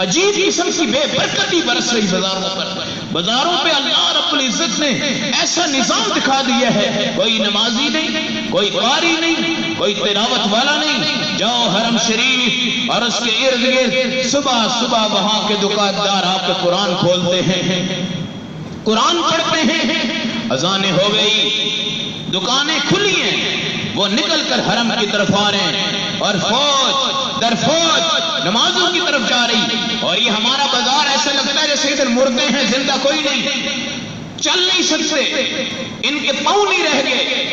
عجیب قسم کی بے برکتی برس رہی بازاروں پر۔ بازاروں پہ اللہ رب العزت نے ایسا نظام دکھا دیا ہے، کوئی نمازی نہیں، کوئی قاری نہیں، کوئی تلاوت والا نہیں۔ جاؤ حرم شریف اور اس کے ارد گرد، صبح صبح وہاں کے دکاندار آپ کے قرآن کھولتے ہیں۔ قرآن پڑھتے ہیں۔ اذانیں ہو گئی، دکانیں کھلی ہیں۔ وہ نکل کر حرم کی طرف آ رہے ہیں اور فوج در فوج نمازوں کی طرف جا رہی اور یہ ہمارا بازار ایسا لگتا ہے جیسے ادھر مردے ہیں، زندہ کوئی نہیں۔ چل نہیں سکتے۔ ان کے پاؤں نہیں رہ گئے۔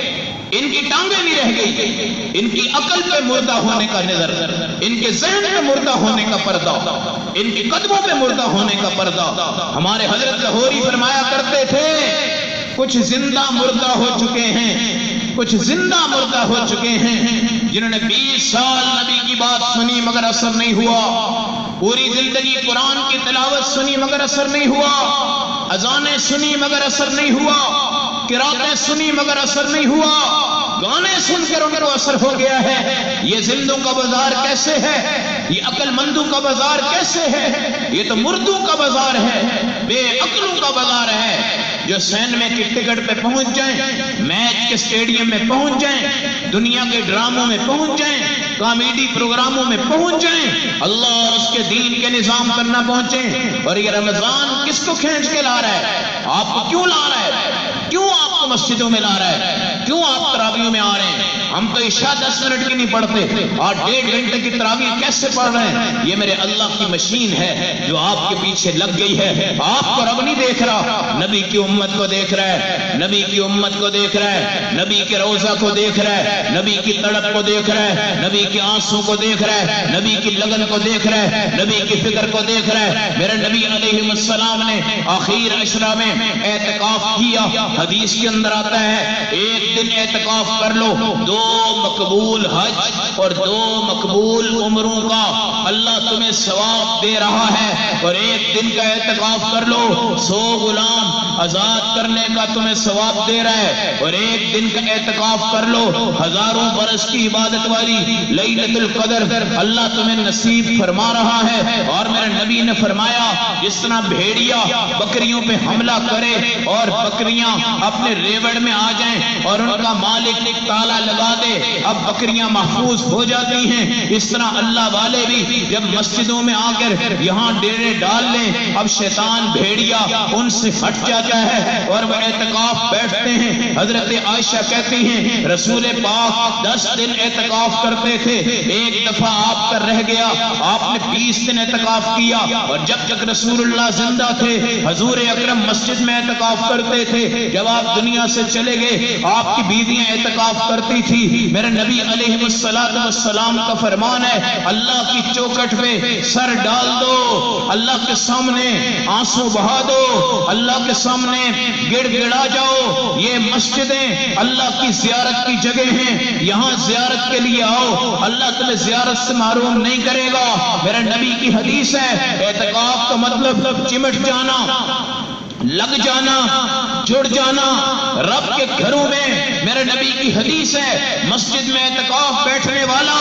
ان کی ٹانگیں نہیں رہ گئی۔ ان کی عقل پہ مردہ ہونے کا نظر، ان کے ذہن پہ مردہ ہونے کا پردہ، ان کے قدموں پہ مردہ ہونے کا پردہ۔ ہمارے حضرت لاہوری فرمایا کرتے تھے، کچھ زندہ مردہ ہو چکے ہیں۔ کچھ زندہ مردہ ہو چکے ہیں، جنہوں نے بیس سال نبی کی بات سنی مگر اثر نہیں ہوا۔ پوری زندگی قرآن کی تلاوت سنی مگر اثر نہیں ہوا۔ اذانیں سنی مگر اثر نہیں ہوا۔ کراتیں سنی مگر اثر نہیں ہوا۔ گانے سن کر ان کو اثر ہو گیا ہے۔ یہ زندوں کا بازار کیسے ہے؟ یہ عقل مندوں کا بازار کیسے ہے؟ یہ تو مردوں کا بازار ہے، بے عقلوں کا بازار ہے۔ جو میں کی ٹکٹ پہ پہنچ جائیں، میچ کے سٹیڈیم میں پہنچ جائیں، دنیا کے ڈراموں میں پہنچ جائیں، کامیڈی پروگراموں میں پہنچ جائیں، اللہ اور اس کے دین کے نظام پر نہ پہنچیں۔ اور یہ رمضان کس کو کھینچ کے لا رہا ہے؟ آپ کو کیوں لا رہا ہے؟ کیوں آپ کو مسجدوں میں لا رہا ہے؟ کیوں آپ ترابیوں میں آ رہے ہیں؟ ہم تو عشاء دس منٹ کی نہیں پڑھتے اور ڈیڑھ گھنٹے کی تراویح کیسے پڑھ رہے ہیں؟ یہ میرے اللہ کی مشین ہے جو آپ کے پیچھے لگ گئی ہے۔ آپ کو رب نہیں دیکھ رہا، نبی کی امت کو دیکھ رہا ہے، نبی کی امت کو دیکھ رہا ہے، نبی کے روزہ کو دیکھ رہا ہے، نبی کی تڑپ کو دیکھ رہا ہے، نبی کے آنسو کو دیکھ رہا ہے، نبی کی لگن کو دیکھ رہا ہے، نبی کی فکر کو دیکھ رہا ہے۔ میرے نبی علیہ السلام نے آخر اشرا میں اعتکاف کیا۔ حدیث کے اندر آتا ہے، ایک دن اعتکاف کر لو، دو مقبول حج اور دو مقبول عمروں کا اللہ تمہیں ثواب دے رہا ہے اور ایک دن کا اعتکاف کر لو، سو غلام آزاد کرنے کا تمہیں ثواب دے رہا ہے اور ایک دن کا اعتکاف کر لو، ہزاروں برس کی عبادت والی لیلت القدر اللہ تمہیں نصیب فرما رہا ہے اور میرے نبی نے فرمایا، جس طرح بھیڑیا بکریوں پہ حملہ کرے اور بکریاں اپنے ریوڑ میں آ جائیں اور ان کا مالک تالا لگا دے، اب بکریاں محفوظ ہو جاتی ہیں۔ اس طرح اللہ والے بھی جب مسجدوں میں آ کر یہاں ڈیرے ڈال لیں، اب شیطان بھیڑیا ان سے ہٹ جاتا ہے اور وہ اعتکاف بیٹھتے ہیں۔ حضرت عائشہ کہتی ہیں، رسول پاک دس دن اعتکاف کرتے تھے، ایک دفعہ آپ کا رہ گیا، آپ نے بیس دن اعتکاف کیا اور جب تک رسول اللہ زندہ تھے، حضور اکرم مسجد میں اعتکاف کرتے تھے۔ جب آپ دنیا سے چلے گئے، آپ کی بیویاں اعتکاف کرتی تھی تھی میرے نبی علیہ السلام کا فرمان ہے، اللہ کی چوکٹ پہ سر ڈال دو، اللہ کے سامنے آنسو بہا دو، اللہ کے سامنے گڑ گڑا جاؤ، یہ مسجدیں اللہ کی زیارت کی جگہ ہیں، یہاں زیارت کے لیے آؤ، اللہ تمہیں زیارت سے معروم نہیں کرے گا۔ میرے نبی کی حدیث ہے اعتقاف کا مطلب چمٹ جانا۔ لگ جانا، جڑ جانا، رب کے گھروں میں میرے نبی کی حدیث ہے، مسجد میں اعتکاف بیٹھنے والا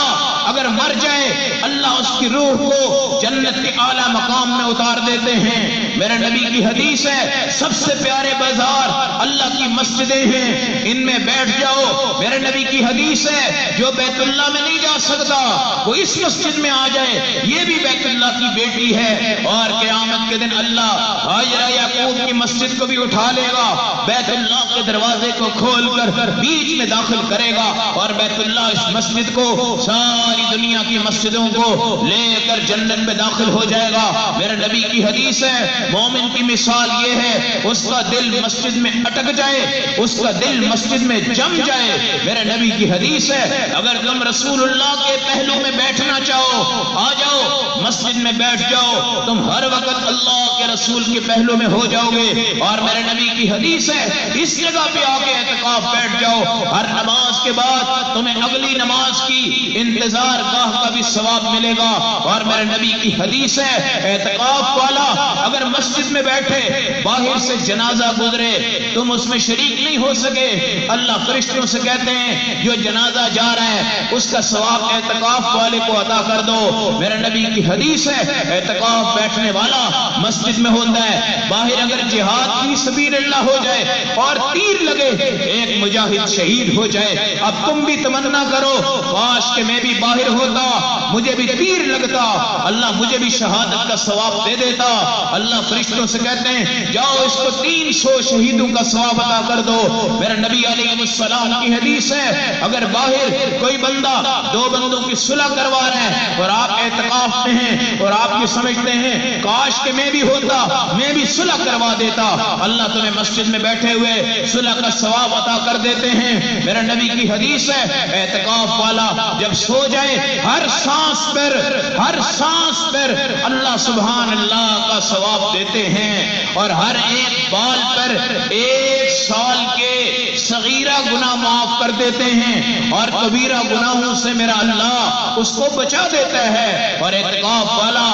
اگر مر جائے، اللہ اس کی روح کو جنت کے اعلیٰ مقام میں اتار دیتے ہیں۔ میرے نبی کی حدیث ہے، سب سے پیارے بازار اللہ کی مسجدیں ہیں۔ ان میں بیٹھ جاؤ۔ میرے نبی کی حدیث ہے، جو بیت اللہ میں نہیں جا سکتا، وہ اس مسجد میں آ جائے۔ یہ بھی بیت اللہ کی بیٹی ہے۔ اور قیامت کے دن اللہ حاجرہ یعقوب کی مسجد کو بھی اٹھا لے گا۔ بیت اللہ کے دروازے کو کھول کر بیچ میں داخل کرے گا۔ اور بیت اللہ اس مسجد کو، ساری دنیا کی مسجدوں کو لے کر جنت میں داخل ہو جائے گا۔ میرے نبی کی حدیث ہے مومن کی مثال یہ ہے، اس کا دل مسجد میں اٹک جائے، اس کا دل مسجد میں جم جائے۔ میرے نبی کی حدیث ہے، اگر تم رسول اللہ کے پہلو میں بیٹھنا چاہو، آ جاؤ، مسجد میں بیٹھ جاؤ، تم ہر وقت اللہ کے رسول کے پہلو میں ہو جاؤ گے۔ اور میرے نبی کی حدیث ہے، اس جگہ پہ آ کے اعتقاف بیٹھ جاؤ۔ ہر نماز کے بعد تمہیں اگلی نماز کی انتظار گاہ کا بھی ثواب ملے گا۔ اور میرے نبی کی حدیث ہے اعتقاف والا، اگر مسجد میں بیٹھے، باہر سے جنازہ گزرے، تم اس میں شریک نہیں ہو سکے۔ اللہ فرشتوں سے کہتے ہیں، جو جنازہ جا رہا ہے اس کا ثواب اعتقاف والے کو عطا کر دو۔ میرے نبی کی حدیث ہے اعتقاف بیٹھنے والا مسجد میں ہوتا ہے۔ باہر اگر جہاد کی سبیل اللہ ہو جائے اور تیر لگے، ایک مجاہد شہید ہو جائے۔ اب تم بھی تمنا کرو۔ کاش کہ میں بھی باہر ہوتا، مجھے بھی تیر لگتا۔ اللہ مجھے بھی شہادت کا ثواب دے دیتا۔ اللہ فرشتوں سے کہتے ہیں، جاؤ اس کو تین سو شہیدوں کا ثواب عطا کر دو۔ میرے نبی علیہ السلام کی حدیث ہے، اگر باہر کوئی بندہ دو بندوں کی صلح کروا رہے ہیں اور آپ اعتقاف میں ہیں اور آپ یہ سمجھتے ہیں، کاش کہ میں بھی ہوتا، میں بھی صلح کروا دیتا۔ اللہ تمہیں مسجد میں بیٹھے ہوئے صلح کا ثواب عطا کر دیتے ہیں۔ میرے نبی کی حدیث ہے اعتقاف والا جب سو جائے، ہر سانس پر، ہر سانس پر اللہ سبحان اللہ کا ثواب دیتے ہیں اور ہر ایک بال پر ایک سال کے صغیرہ گناہ معاف کر دیتے ہیں اور کبیرہ گناہوں سے میرا اللہ اس کو بچا دیتا ہے اور اعتقاف والا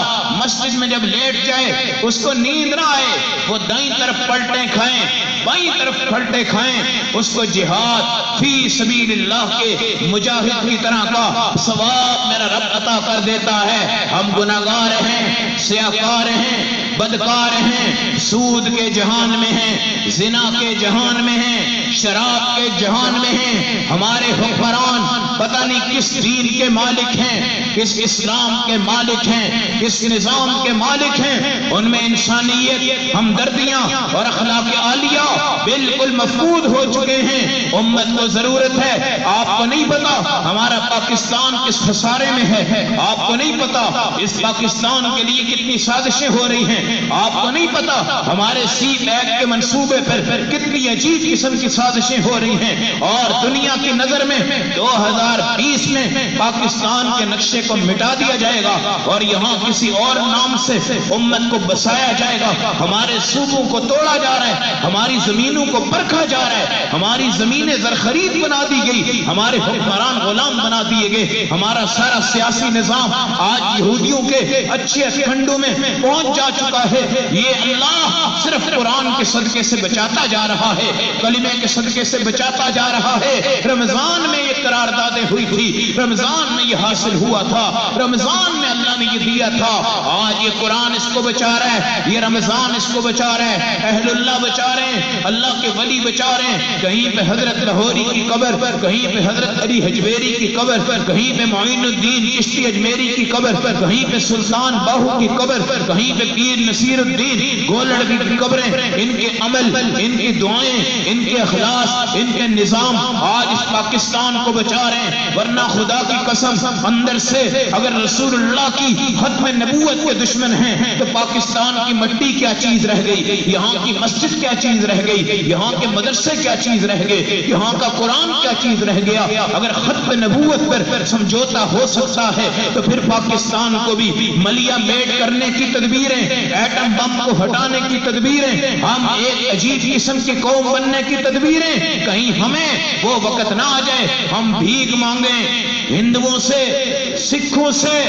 مسجد میں جب لیٹ جائے، اس کو نیند نہ آئے، وہ دائیں طرف پلٹیں کھائیں بائیں طرف پھلٹے کھائیں، اس کو جہاد فی سبیل اللہ کے مجاہد کی طرح کا ثواب میرا رب عطا کر دیتا ہے۔ ہم گناگار ہیں سیاکار ہیں، بدکار ہیں، سود کے جہان میں ہیں، زنا کے جہان میں ہیں۔ شراب کے جہان میں ہیں۔ ہمارے حکمران پتہ نہیں کس دین کے مالک ہیں، کس اسلام کے مالک ہیں، کس نظام کے مالک ہیں۔ ان میں انسانیت، ہمدردیاں اور اخلاق عالیہ بالکل مفقود ہو چکے ہیں۔ امت کو ضرورت ہے۔ آپ کو نہیں پتا ہمارا پاکستان کس خسارے میں ہے۔ آپ کو نہیں پتا اس پاکستان کے لیے کتنی سازشیں ہو رہی ہیں۔ آپ کو نہیں پتا ہمارے سی بیگ کے منصوبے پر کتنی عجیب قسم کی سازشیں ہو رہی ہیں اور دنیا کی نظر میں دو ہزار بیس میں پاکستان کے نقشے کو مٹا دیا جائے گا اور یہاں کسی اور نام سے امت کو بسایا جائے گا۔ ہمارے صوبوں کو توڑا جا رہا ہے، ہماری زمینوں کو پرکھا جا رہا ہے، ہماری زمینیں زرخرید بنا دی گئی، ہمارے حکمران غلام بنا دیے گئے، ہمارا سارا سیاسی نظام آج یہودیوں کے اچھے کھنڈوں میں پہنچ جا چکا ہے۔ یہ اللہ صرف قرآن کے صدقے سے بچاتا جا رہا ہے۔ کلمے کے صدقے سے بچاتا جا رہا ہے۔ رمضان میں یہ قرار دادیں ہوئی تھی۔ رمضان میں یہ حاصل ہوا تھا۔ رمضان میں اللہ نے یہ دیا تھا۔ آج یہ قرآن اس کو بچا رہا ہے۔ یہ رمضان اس کو بچا رہا ہے۔ اہل اللہ بچا رہے ہیں۔ اللہ کے ولی بچا رہے ہیں۔ کہیں پہ حضرت لاہوری کی قبر پر کہیں پہ حضرت علی حجویری کی قبر پر کہیں پہ معین الدین چشتی اجمیری کی قبر پر کہیں پہ سلطان باہو کی قبر پر کہیں پہ پیر نصیر الدین گولڑی کی قبریں۔ ان کے عمل، ان کی دعائیں، ان کے اخلاق اخلاص ان کے نظام آج اس پاکستان کو بچا رہے ہیں۔ ورنہ خدا کی قسم، اندر سے اگر رسول اللہ کی ختم نبوت کے دشمن ہیں، تو پاکستان کی مٹی کیا چیز رہ گئی؟ یہاں کی مسجد کیا چیز رہ گئی؟ یہاں کے مدرسے کیا چیز رہ گئے؟ یہاں کا قرآن کیا چیز رہ گیا؟ اگر ختم نبوت پر سمجھوتا ہو سکتا ہے، تو پھر پاکستان کو بھی ملیا میٹ کرنے کی تدبیریں، ایٹم بم کو ہٹانے کی تدبیریں، ہم ایک عجیب قسم کی قوم بننے کی تدبیر تدبیریں کہیں ہمیں وہ وقت نہ آ جائے، ہم بھیک مانگیں۔ ہندوؤں سے، سکھوں سے،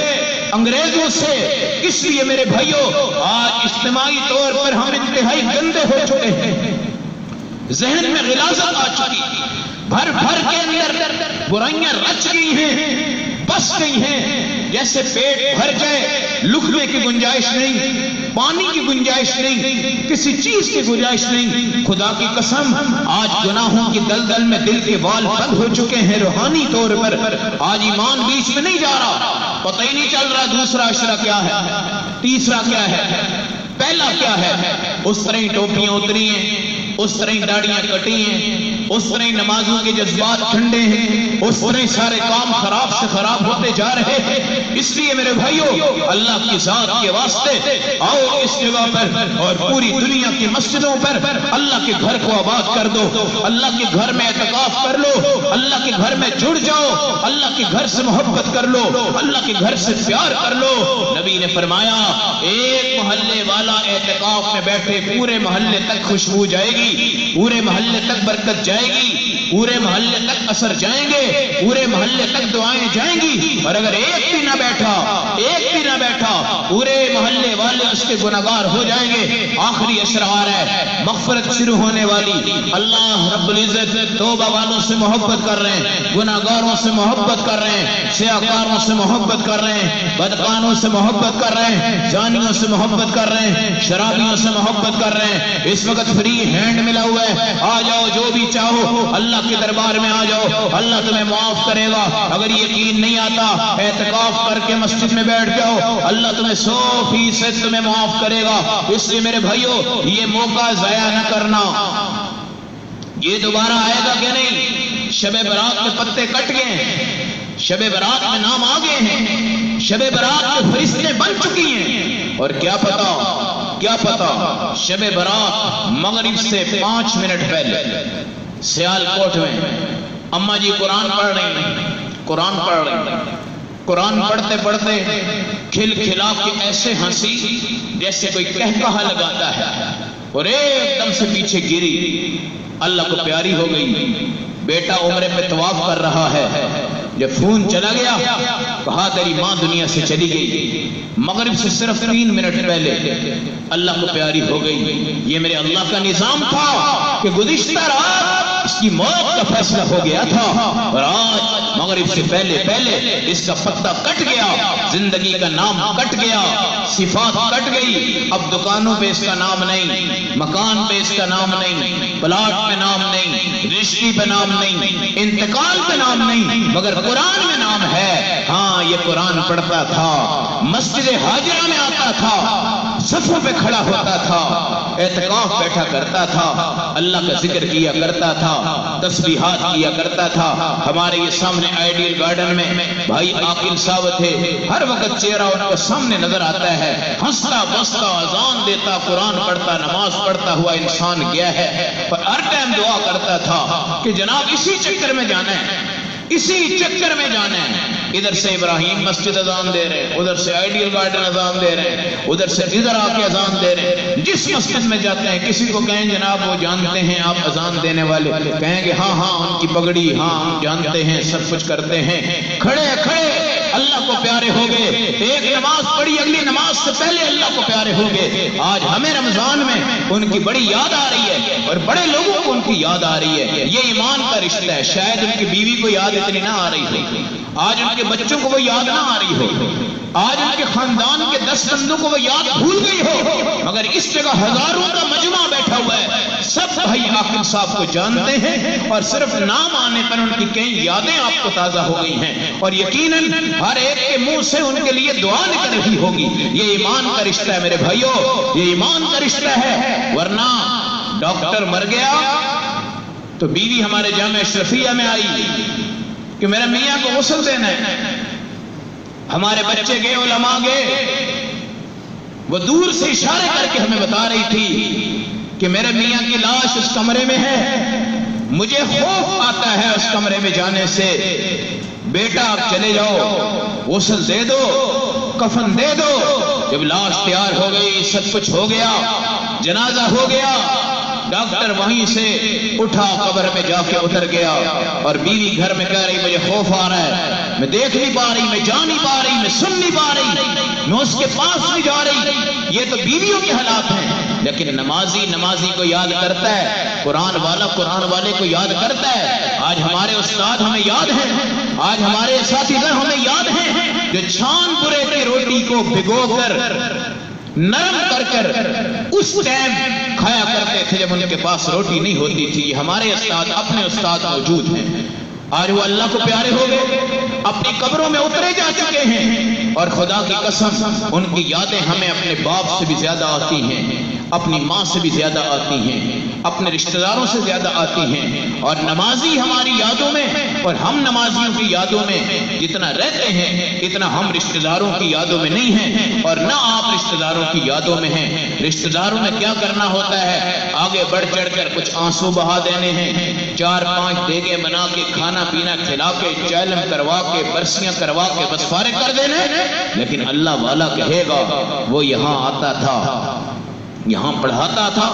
انگریزوں سے۔ اس لیے میرے بھائیوں آج اجتماعی طور پر ہم انتہائی گندے ہو چکے ہیں۔ ذہن میں غلازت آ چکی۔ بھر بھر کے اندر برائیاں رچ گئی ہیں، بس گئی ہیں۔ جیسے پیٹ بھر جائے، لکھنے کی گنجائش نہیں۔ پانی کی گنجائش نہیں، کسی چیز کی گنجائش نہیں۔ خدا کی قسم، آج گناہوں کی دلدل میں دل کے بال بند ہو چکے ہیں روحانی طور پر۔ آج ایمان بیچ میں نہیں جا رہا۔ پتہ ہی نہیں چل رہا دوسرا اشرا کیا ہے، تیسرا کیا ہے، پہلا کیا ہے۔ اس طرح ٹوپیاں اتری ہیں، اس طرح داڑیاں کٹی ہیں۔ اس طرح نمازوں کے جذبات ٹھنڈے ہیں، اس طرح سارے کام خراب سے خراب ہوتے جا رہے ہیں۔ اس لیے میرے بھائیوں اللہ کی ذات کے واسطے آؤ اس جگہ پر اور پوری دنیا کی مسجدوں پر اللہ کے گھر کو آباد کر دو۔ اللہ کے گھر میں اعتکاف کر لو۔ اللہ کے گھر میں جڑ جاؤ۔ اللہ کے گھر سے محبت کر لو۔ اللہ کے گھر سے پیار کر لو۔ نبی نے فرمایا، ایک محلے والا اعتکاف میں بیٹھے پورے محلے تک خوشبو جائے گی۔ پورے محلے تک برکت جائے گی پورے محلے تک اثر جائیں گے۔ پورے محلے تک دعائیں جائیں گی، اور اگر ایک بھی نہ بیٹھا، ایک بھی نہ بیٹھا، پورے محلے والے اس کے گناگار ہو جائیں گے۔ آخری اشرار ہے، مغفرت شروع ہونے والی۔ اللہ رب العزت توبہ والوں سے محبت کر رہے ہیں گناگاروں سے محبت کر رہے ہیں، سیاکاروں سے محبت کر رہے ہیں بدقانوں سے محبت کر رہے ہیں، جانیوں سے محبت کر رہے ہیں، شرابیوں سے محبت کر رہے ہیں۔ اس وقت فری ہینڈ ملا ہوا ہے۔ آ جاؤ، جو بھی چاہو، اللہ کے دربار میں آ جاؤ۔ اللہ تمہیں معاف کرے گا۔ اگر یقین نہیں آتا احتکاف کر کے مسجد میں بیٹھ جاؤ۔ اللہ تمہیں سو فیصد تمہیں معاف کرے گا۔ اس لیے میرے بھائیوں یہ موقع ضائع نہ کرنا۔ یہ دوبارہ آئے گا کہ نہیں؟ شب برات کے پتے کٹ گئے ہیں۔ شب برات میں نام آ گئے ہیں۔ شب برات کے فرشتے بن چکی ہیں۔ اور کیا پتا؟ کیا پتا؟ شب برات مغرب سے پانچ منٹ پہلے، سیال کوٹ میں۔ اما جی قرآن پڑھ رہی ہیں۔ قرآن پڑھ رہی ہیں۔ قرآن پڑھتے پڑھتے کھل کھلا کے ایسے ہنسی جیسے کوئی کہہ کہا لگاتا ہے اور ایک دم سے پیچھے گری۔ اللہ کو پیاری ہو گئی۔ بیٹا عمرے پہ طواف کر رہا ہے۔ جب فون چلا گیا، کہا تیری ماں دنیا سے چلی گئی۔ مغرب سے صرف تین منٹ پہلے اللہ کو پیاری ہو گئی۔ یہ میرے اللہ کا نظام تھا کہ گزشتہ رات اس کی موت کا فیصلہ ہو گیا تھا اور آج مغرب سے پہلے پہلے اس کا پتہ کٹ گیا، زندگی کا نام کٹ گیا، صفات کٹ گئی۔ اب دکانوں پہ اس کا نام نہیں، مکان پہ اس کا نام نہیں، پلاٹ پہ نام نہیں رشتی پہ نام نہیں، انتقال پہ نام نہیں، مگر قرآن میں نام ہے۔ ہاں یہ قرآن پڑھتا تھا، مسجد حاجرہ میں آتا تھا، صفوں پہ کھڑا ہوتا تھا، اعتکاف بیٹھا کرتا تھا، اللہ کا ذکر کیا کرتا تھا تسبیحات کیا کرتا تھا۔ ہمارے یہ سامنے آئیڈیل گارڈن میں بھائی عاقل صاحب تھے ہر وقت چہرہ ان کو سامنے نظر آتا ہے۔ ہنستا بستا، اذان دیتا، قرآن پڑھتا، نماز پڑھتا ہوا انسان گیا ہے۔ پر ہر ٹائم دعا کرتا تھا کہ جناب اسی چکر میں جانا ہے۔ اسی چکر میں جانا ہے۔ ادھر سے ابراہیم مسجد اذان دے رہے ہیں، ادھر سے آئیڈیل گارڈن اذان دے رہے ہیں، ادھر سے ادھر آ کے اذان دے رہے ہیں۔ جس مسجد میں جاتے ہیں، کسی کو کہیں جناب وہ جانتے ہیں آپ اذان دینے والے، کہیں گے ہاں ہاں ان کی پگڑی ہاں ہم جانتے ہیں، سب کچھ کرتے ہیں۔ کھڑے کھڑے! اللہ کو پیارے ہو گئے۔ ایک نماز پڑھی، اگلی نماز سے پہلے اللہ کو پیارے ہو گئے۔ آج ہمیں رمضان میں ان کی بڑی یاد آ رہی ہے اور بڑے لوگوں کو ان کی یاد آ رہی ہے۔ یہ ایمان کا رشتہ ہے۔ شاید ان کی بیوی کو یاد اتنی نہ آ رہی ہو۔ آج ان کے بچوں کو وہ یاد نہ آ رہی ہو۔ آج ان کے خاندان کے دس بندوں کو وہ یاد بھول گئی ہو۔ مگر اس جگہ ہزاروں کا مجمع بیٹھا ہوا ہے۔ سب بھائی عاقل صاحب کو جانتے ہیں اور صرف نام آنے پر ان کی کئی یادیں آپ کو تازہ ہو گئی ہیں اور یقیناً ہر ایک کے منہ سے ان کے لیے دعا نکل رہی ہوگی۔ یہ ایمان کا رشتہ ہے میرے بھائیوں یہ ایمان کا رشتہ ہے۔ ورنہ ڈاکٹر مر گیا تو بیوی ہمارے جامع اشرفیہ میں آئی کہ میرے میاں کو غسل دینا ہے۔ ہمارے بچے گئے، علماء گئے۔ وہ دور سے اشارے کر کے ہمیں بتا رہی تھی کہ میرے میاں کی لاش اس کمرے میں ہے۔ مجھے خوف آتا ہے اس کمرے میں جانے سے۔ بیٹا، آپ چلے جاؤ۔ غسل دے دو، کفن دے دو۔ جب لاش تیار ہو گئی، سب کچھ ہو گیا، جنازہ ہو گیا۔ ڈاکٹر وہیں سے اٹھا، قبر میں جا کے اتر گیا۔ اور بیوی گھر میں کہہ رہی، مجھے خوف آ رہا ہے۔ میں دیکھ نہیں پا رہی، میں جا نہیں پا رہی، میں سن نہیں پا رہی۔ میں اس کے پاس نہیں جا رہی۔ یہ تو بیویوں کے حالات ہیں۔ لیکن نمازی نمازی کو یاد کرتا ہے۔ قرآن والا، قرآن والے کو یاد کرتا ہے۔ آج ہمارے استاد ہمیں یاد ہیں۔ آج ہمارے ساتھی در ہمیں یاد ہیں۔ جو چھان پورے کی روٹی کو بھگو کر، نرم کر کر اس ٹائم کھایا کرتے تھے جب ان کے پاس روٹی نہیں ہوتی تھی۔ ہمارے استاد اپنے استاد موجود ہیں۔ آج وہ اللہ کو پیارے ہو گئے۔ اپنی قبروں میں اترے جا چکے ہیں۔ اور خدا کی قسم، ان کی یادیں ہمیں اپنے باپ سے بھی زیادہ آتی ہیں، اپنی ماں سے بھی زیادہ آتی ہیں۔ اپنے رشتہ داروں سے زیادہ آتی ہیں اور نمازی ہماری یادوں میں اور ہم نمازیوں کی یادوں میں جتنا رہتے ہیں، اتنا ہم رشتہ داروں کی یادوں میں نہیں ہیں اور نہ آپ رشتہ داروں کی یادوں میں ہیں۔ رشتہ داروں میں کیا کرنا ہوتا ہے؟ آگے بڑھ چڑھ کر کچھ آنسو بہا دینے ہیں۔ چار پانچ دیگے بنا کے کھانا پینا کھلا کے چیلم کروا کے برسیاں کروا کے بس فارغ کر دینے لیکن اللہ والا کہے گا، وہ یہاں آتا تھا۔ یہاں پڑھاتا تھا،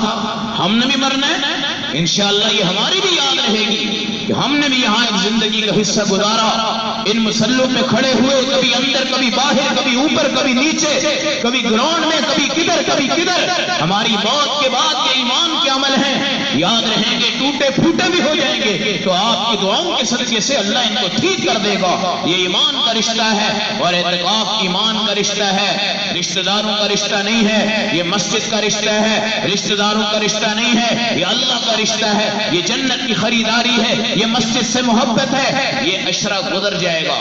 ہم نے بھی مرنا ہے۔ انشاءاللہ یہ ہماری بھی یاد رہے گی۔ کہ ہم نے بھی یہاں ایک زندگی کا حصہ گزارا۔ ان مسلوں پہ کھڑے ہوئے، کبھی اندر، کبھی باہر، کبھی اوپر، کبھی نیچے، کبھی گراؤنڈ میں، کبھی کدھر کبھی کدھر۔ ہماری موت کے بعد یہ ایمان کے عمل ہیں۔ یاد رہیں گے ٹوٹے پھوٹے بھی ہو جائیں گے۔ تو آپ کی دعاؤں کے صدقے سے اللہ ان کو ٹھیک کر دے گا۔ یہ ایمان کا رشتہ ہے اور اعتقاف ایمان کا رشتہ ہے۔ رشتہ داروں کا رشتہ نہیں ہے۔ یہ مسجد کا رشتہ ہے۔ رشتہ داروں کا رشتہ نہیں ہے۔ یہ اللہ کا رشتہ ہے۔ یہ جنت کی خریداری ہے۔ یہ مسجد سے محبت ہے، یہ اشرا گزر جائے گا۔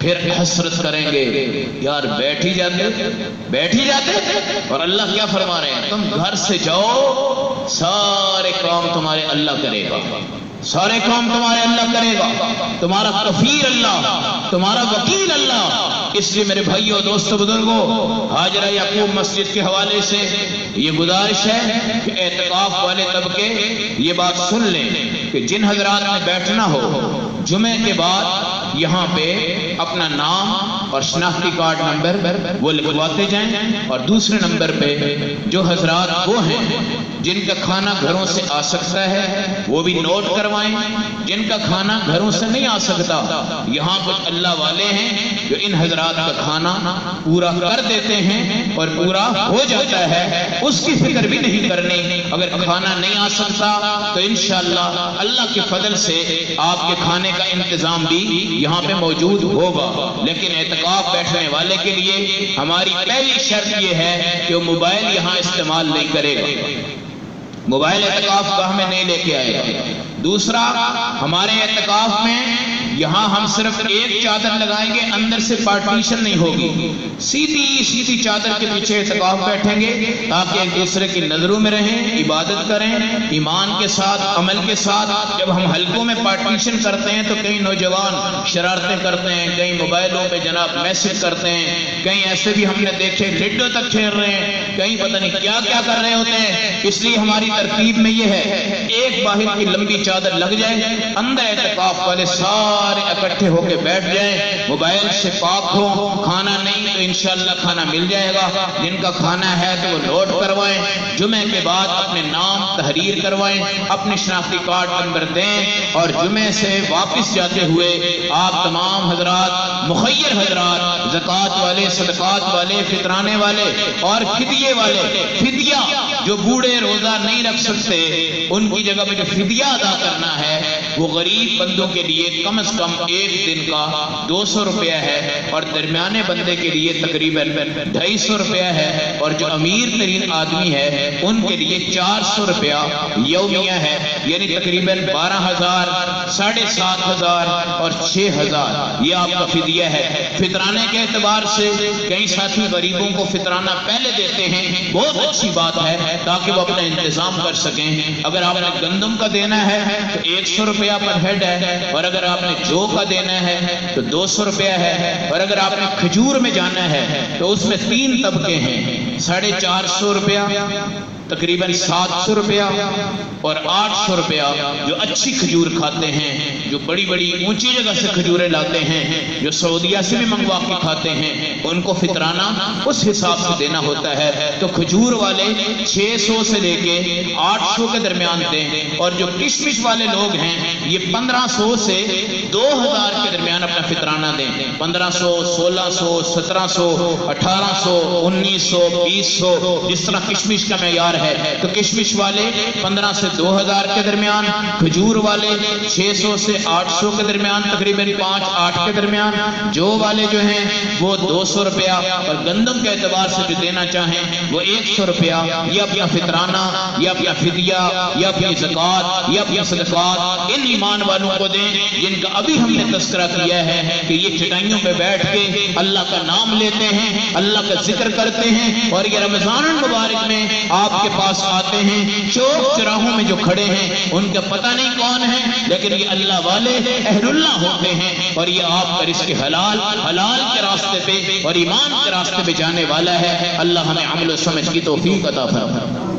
پھر حسرت کریں گے، یار بیٹھ ہی جاتے، بیٹھ ہی جاتے۔ اور اللہ کیا فرما رہے ہیں؟ تم گھر سے جاؤ، سارے کام تمہارے اللہ کرے گا۔ سارے کام تمہارے اللہ کرے گا. تمہارا کفیر اللہ، تمہارا وکیل اللہ. اس لیے میرے بھائی اور دوست بزرگوں حاجرہ یعقوب مسجد کے حوالے سے یہ گزارش ہے کہ اعتقاف والے طبقے یہ بات سن لیں کہ جن حضرات میں بیٹھنا ہو جمعے کے بعد یہاں پہ اپنا نام اور شناختی کارڈ نمبر وہ لکھواتے جائیں اور دوسرے نمبر پہ جو حضرات وہ ہیں، جن کا کھانا گھروں سے آ سکتا ہے، وہ بھی نوٹ کروائیں۔ جن کا کھانا گھروں سے نہیں آ سکتا، یہاں کچھ اللہ والے ہیں جو ان حضرات کا کھانا پورا کر دیتے ہیں اور پورا ہو جاتا ہے۔ اس کی فکر بھی نہیں کرنی۔ اگر کھانا نہیں آ سکتا تو انشاءاللہ اللہ کے فضل سے آپ کے کھانے کا انتظام بھی یہاں پہ موجود ہوگا۔ لیکن اعتقاف بیٹھنے والے کے لیے ہماری پہلی شرط یہ ہے کہ وہ موبائل یہاں استعمال نہیں کرے گا۔ موبائل اعتقاف کا ہمیں نہیں لے کے آئے گا۔ دوسرا، ہمارے اعتقاف میں یہاں ہم صرف ایک چادر لگائیں گے، اندر سے پارٹیشن نہیں ہوگی۔ سیدھی سیدھی چادر کے پیچھے اعتقاف بیٹھیں گے تاکہ ایک دوسرے کی نظروں میں رہیں، عبادت کریں، ایمان کے ساتھ، عمل کے ساتھ۔ جب ہم حلقوں میں پارٹیشن کرتے ہیں تو کئی نوجوان شرارتیں کرتے ہیں، کئی موبائلوں پہ جناب میسج کرتے ہیں۔ کئی ایسے بھی ہم نے دیکھے لڈو تک کھیل رہے ہیں کئی پتہ نہیں کیا کیا کر رہے ہوتے ہیں۔ اس لیے ہماری ترتیب میں یہ ہے، ایک باہر کی لمبی چادر لگ جائے، اندر اعتقاف والے سارے اکٹھے ہو کے بیٹھ جائیں۔ موبائل سے پاک ہو، کھانا نہیں تو انشاءاللہ کھانا مل جائے گا۔ جن کا کھانا ہے تو وہ نوٹ کروائیں جمعے کے بعد اپنے نام تحریر کروائیں اپنے شناختی کارڈ نمبر دیں اور جمعے سے واپس جاتے ہوئے آپ تمام حضرات، مخیر حضرات، زکوٰۃ والے صدقات والے، فطرانے والے اور فدیے والے، فدیہ جو بوڑھے روزہ نہیں رکھ سکتے، ان کی جگہ پہ جو فدیہ ادا کرنا ہے، وہ غریب بندوں کے لیے کم از کم ایک دن کا دو سو روپیہ ہے اور درمیانے بندے کے لیے تقریباً ڈھائی سو روپیہ ہے اور جو امیر ترین آدمی ہے، ان کے لیے چار سو روپیہ یومیہ ہے یعنی تقریباً بارہ ہزار، ساڑھے سات ہزار اور چھ ہزار، یہ آپ کا فدیہ ہے۔ فطرانے کے اعتبار سے کئی ساتھی غریبوں کو فطرانہ پہلے دیتے ہیں، بہت اچھی بات ہے، تاکہ وہ اپنا انتظام کر سکیں۔ اگر آپ نے گندم کا دینا ہے، تو ایک سو روپیہ روپیہ پر ہیڈ ہے، اور اگر آپ نے جو کا دینا ہے، تو دو سو روپیہ ہے۔ اور اگر آپ نے کھجور میں جانا ہے، تو اس میں تین طبقے ہیں، ساڑھے چار سو روپیہ۔ تقریباً سات سو روپیہ اور آٹھ سو روپیہ جو اچھی کھجور کھاتے ہیں، جو بڑی بڑی اونچی جگہ سے کھجوریں لاتے ہیں، جو سعودیہ سے بھی منگوا کے کھاتے ہیں، ان کو فطرانہ اس حساب سے دینا ہوتا ہے۔ تو کھجور والے چھ سو سے لے کے آٹھ سو کے درمیان دیں اور جو کشمش والے لوگ ہیں، یہ پندرہ سو سے دو ہزار کے درمیان اپنا فطرانہ دیں۔ پندرہ سو، سولہ سو، سترہ سو، اٹھارہ سو، انیس سو، بیس سو، جس طرح کشمش کا معیار ہے تو کشمش والے پندرہ سے دو ہزار کے درمیان، کھجور والے چھ سو سے آٹھ سو کے درمیان، تقریباً پانچ آٹھ کے درمیان، جو والے جو ہیں وہ دو سو روپیہ اور گندم کے اعتبار سے جو دینا چاہیں وہ ایک سو روپیہ یا اپنا فطرانہ یا اپنا فدیہ یا اپنی زکوٰۃ یا اپنی صدقات ان ایمان والوں کو دیں جن کا ابھی ہم نے تذکرہ کیا ہے کہ یہ چٹائیوں پہ بیٹھ کے اللہ کا نام لیتے ہیں، اللہ کا ذکر کرتے ہیں اور یہ رمضان المبارک میں آپ کے پاس آتے ہیں، چوک چراہوں میں جو کھڑے ہیں، ان کا پتہ نہیں کون ہے لیکن یہ اللہ والے اہل اللہ ہوتے ہیں۔ اور یہ آپ کا رزق حلال حلال کے راستے پہ اور ایمان کے راستے پہ جانے والا ہے۔ اللہ ہمیں عمل و سمجھ کی توفیق عطا فرمائے۔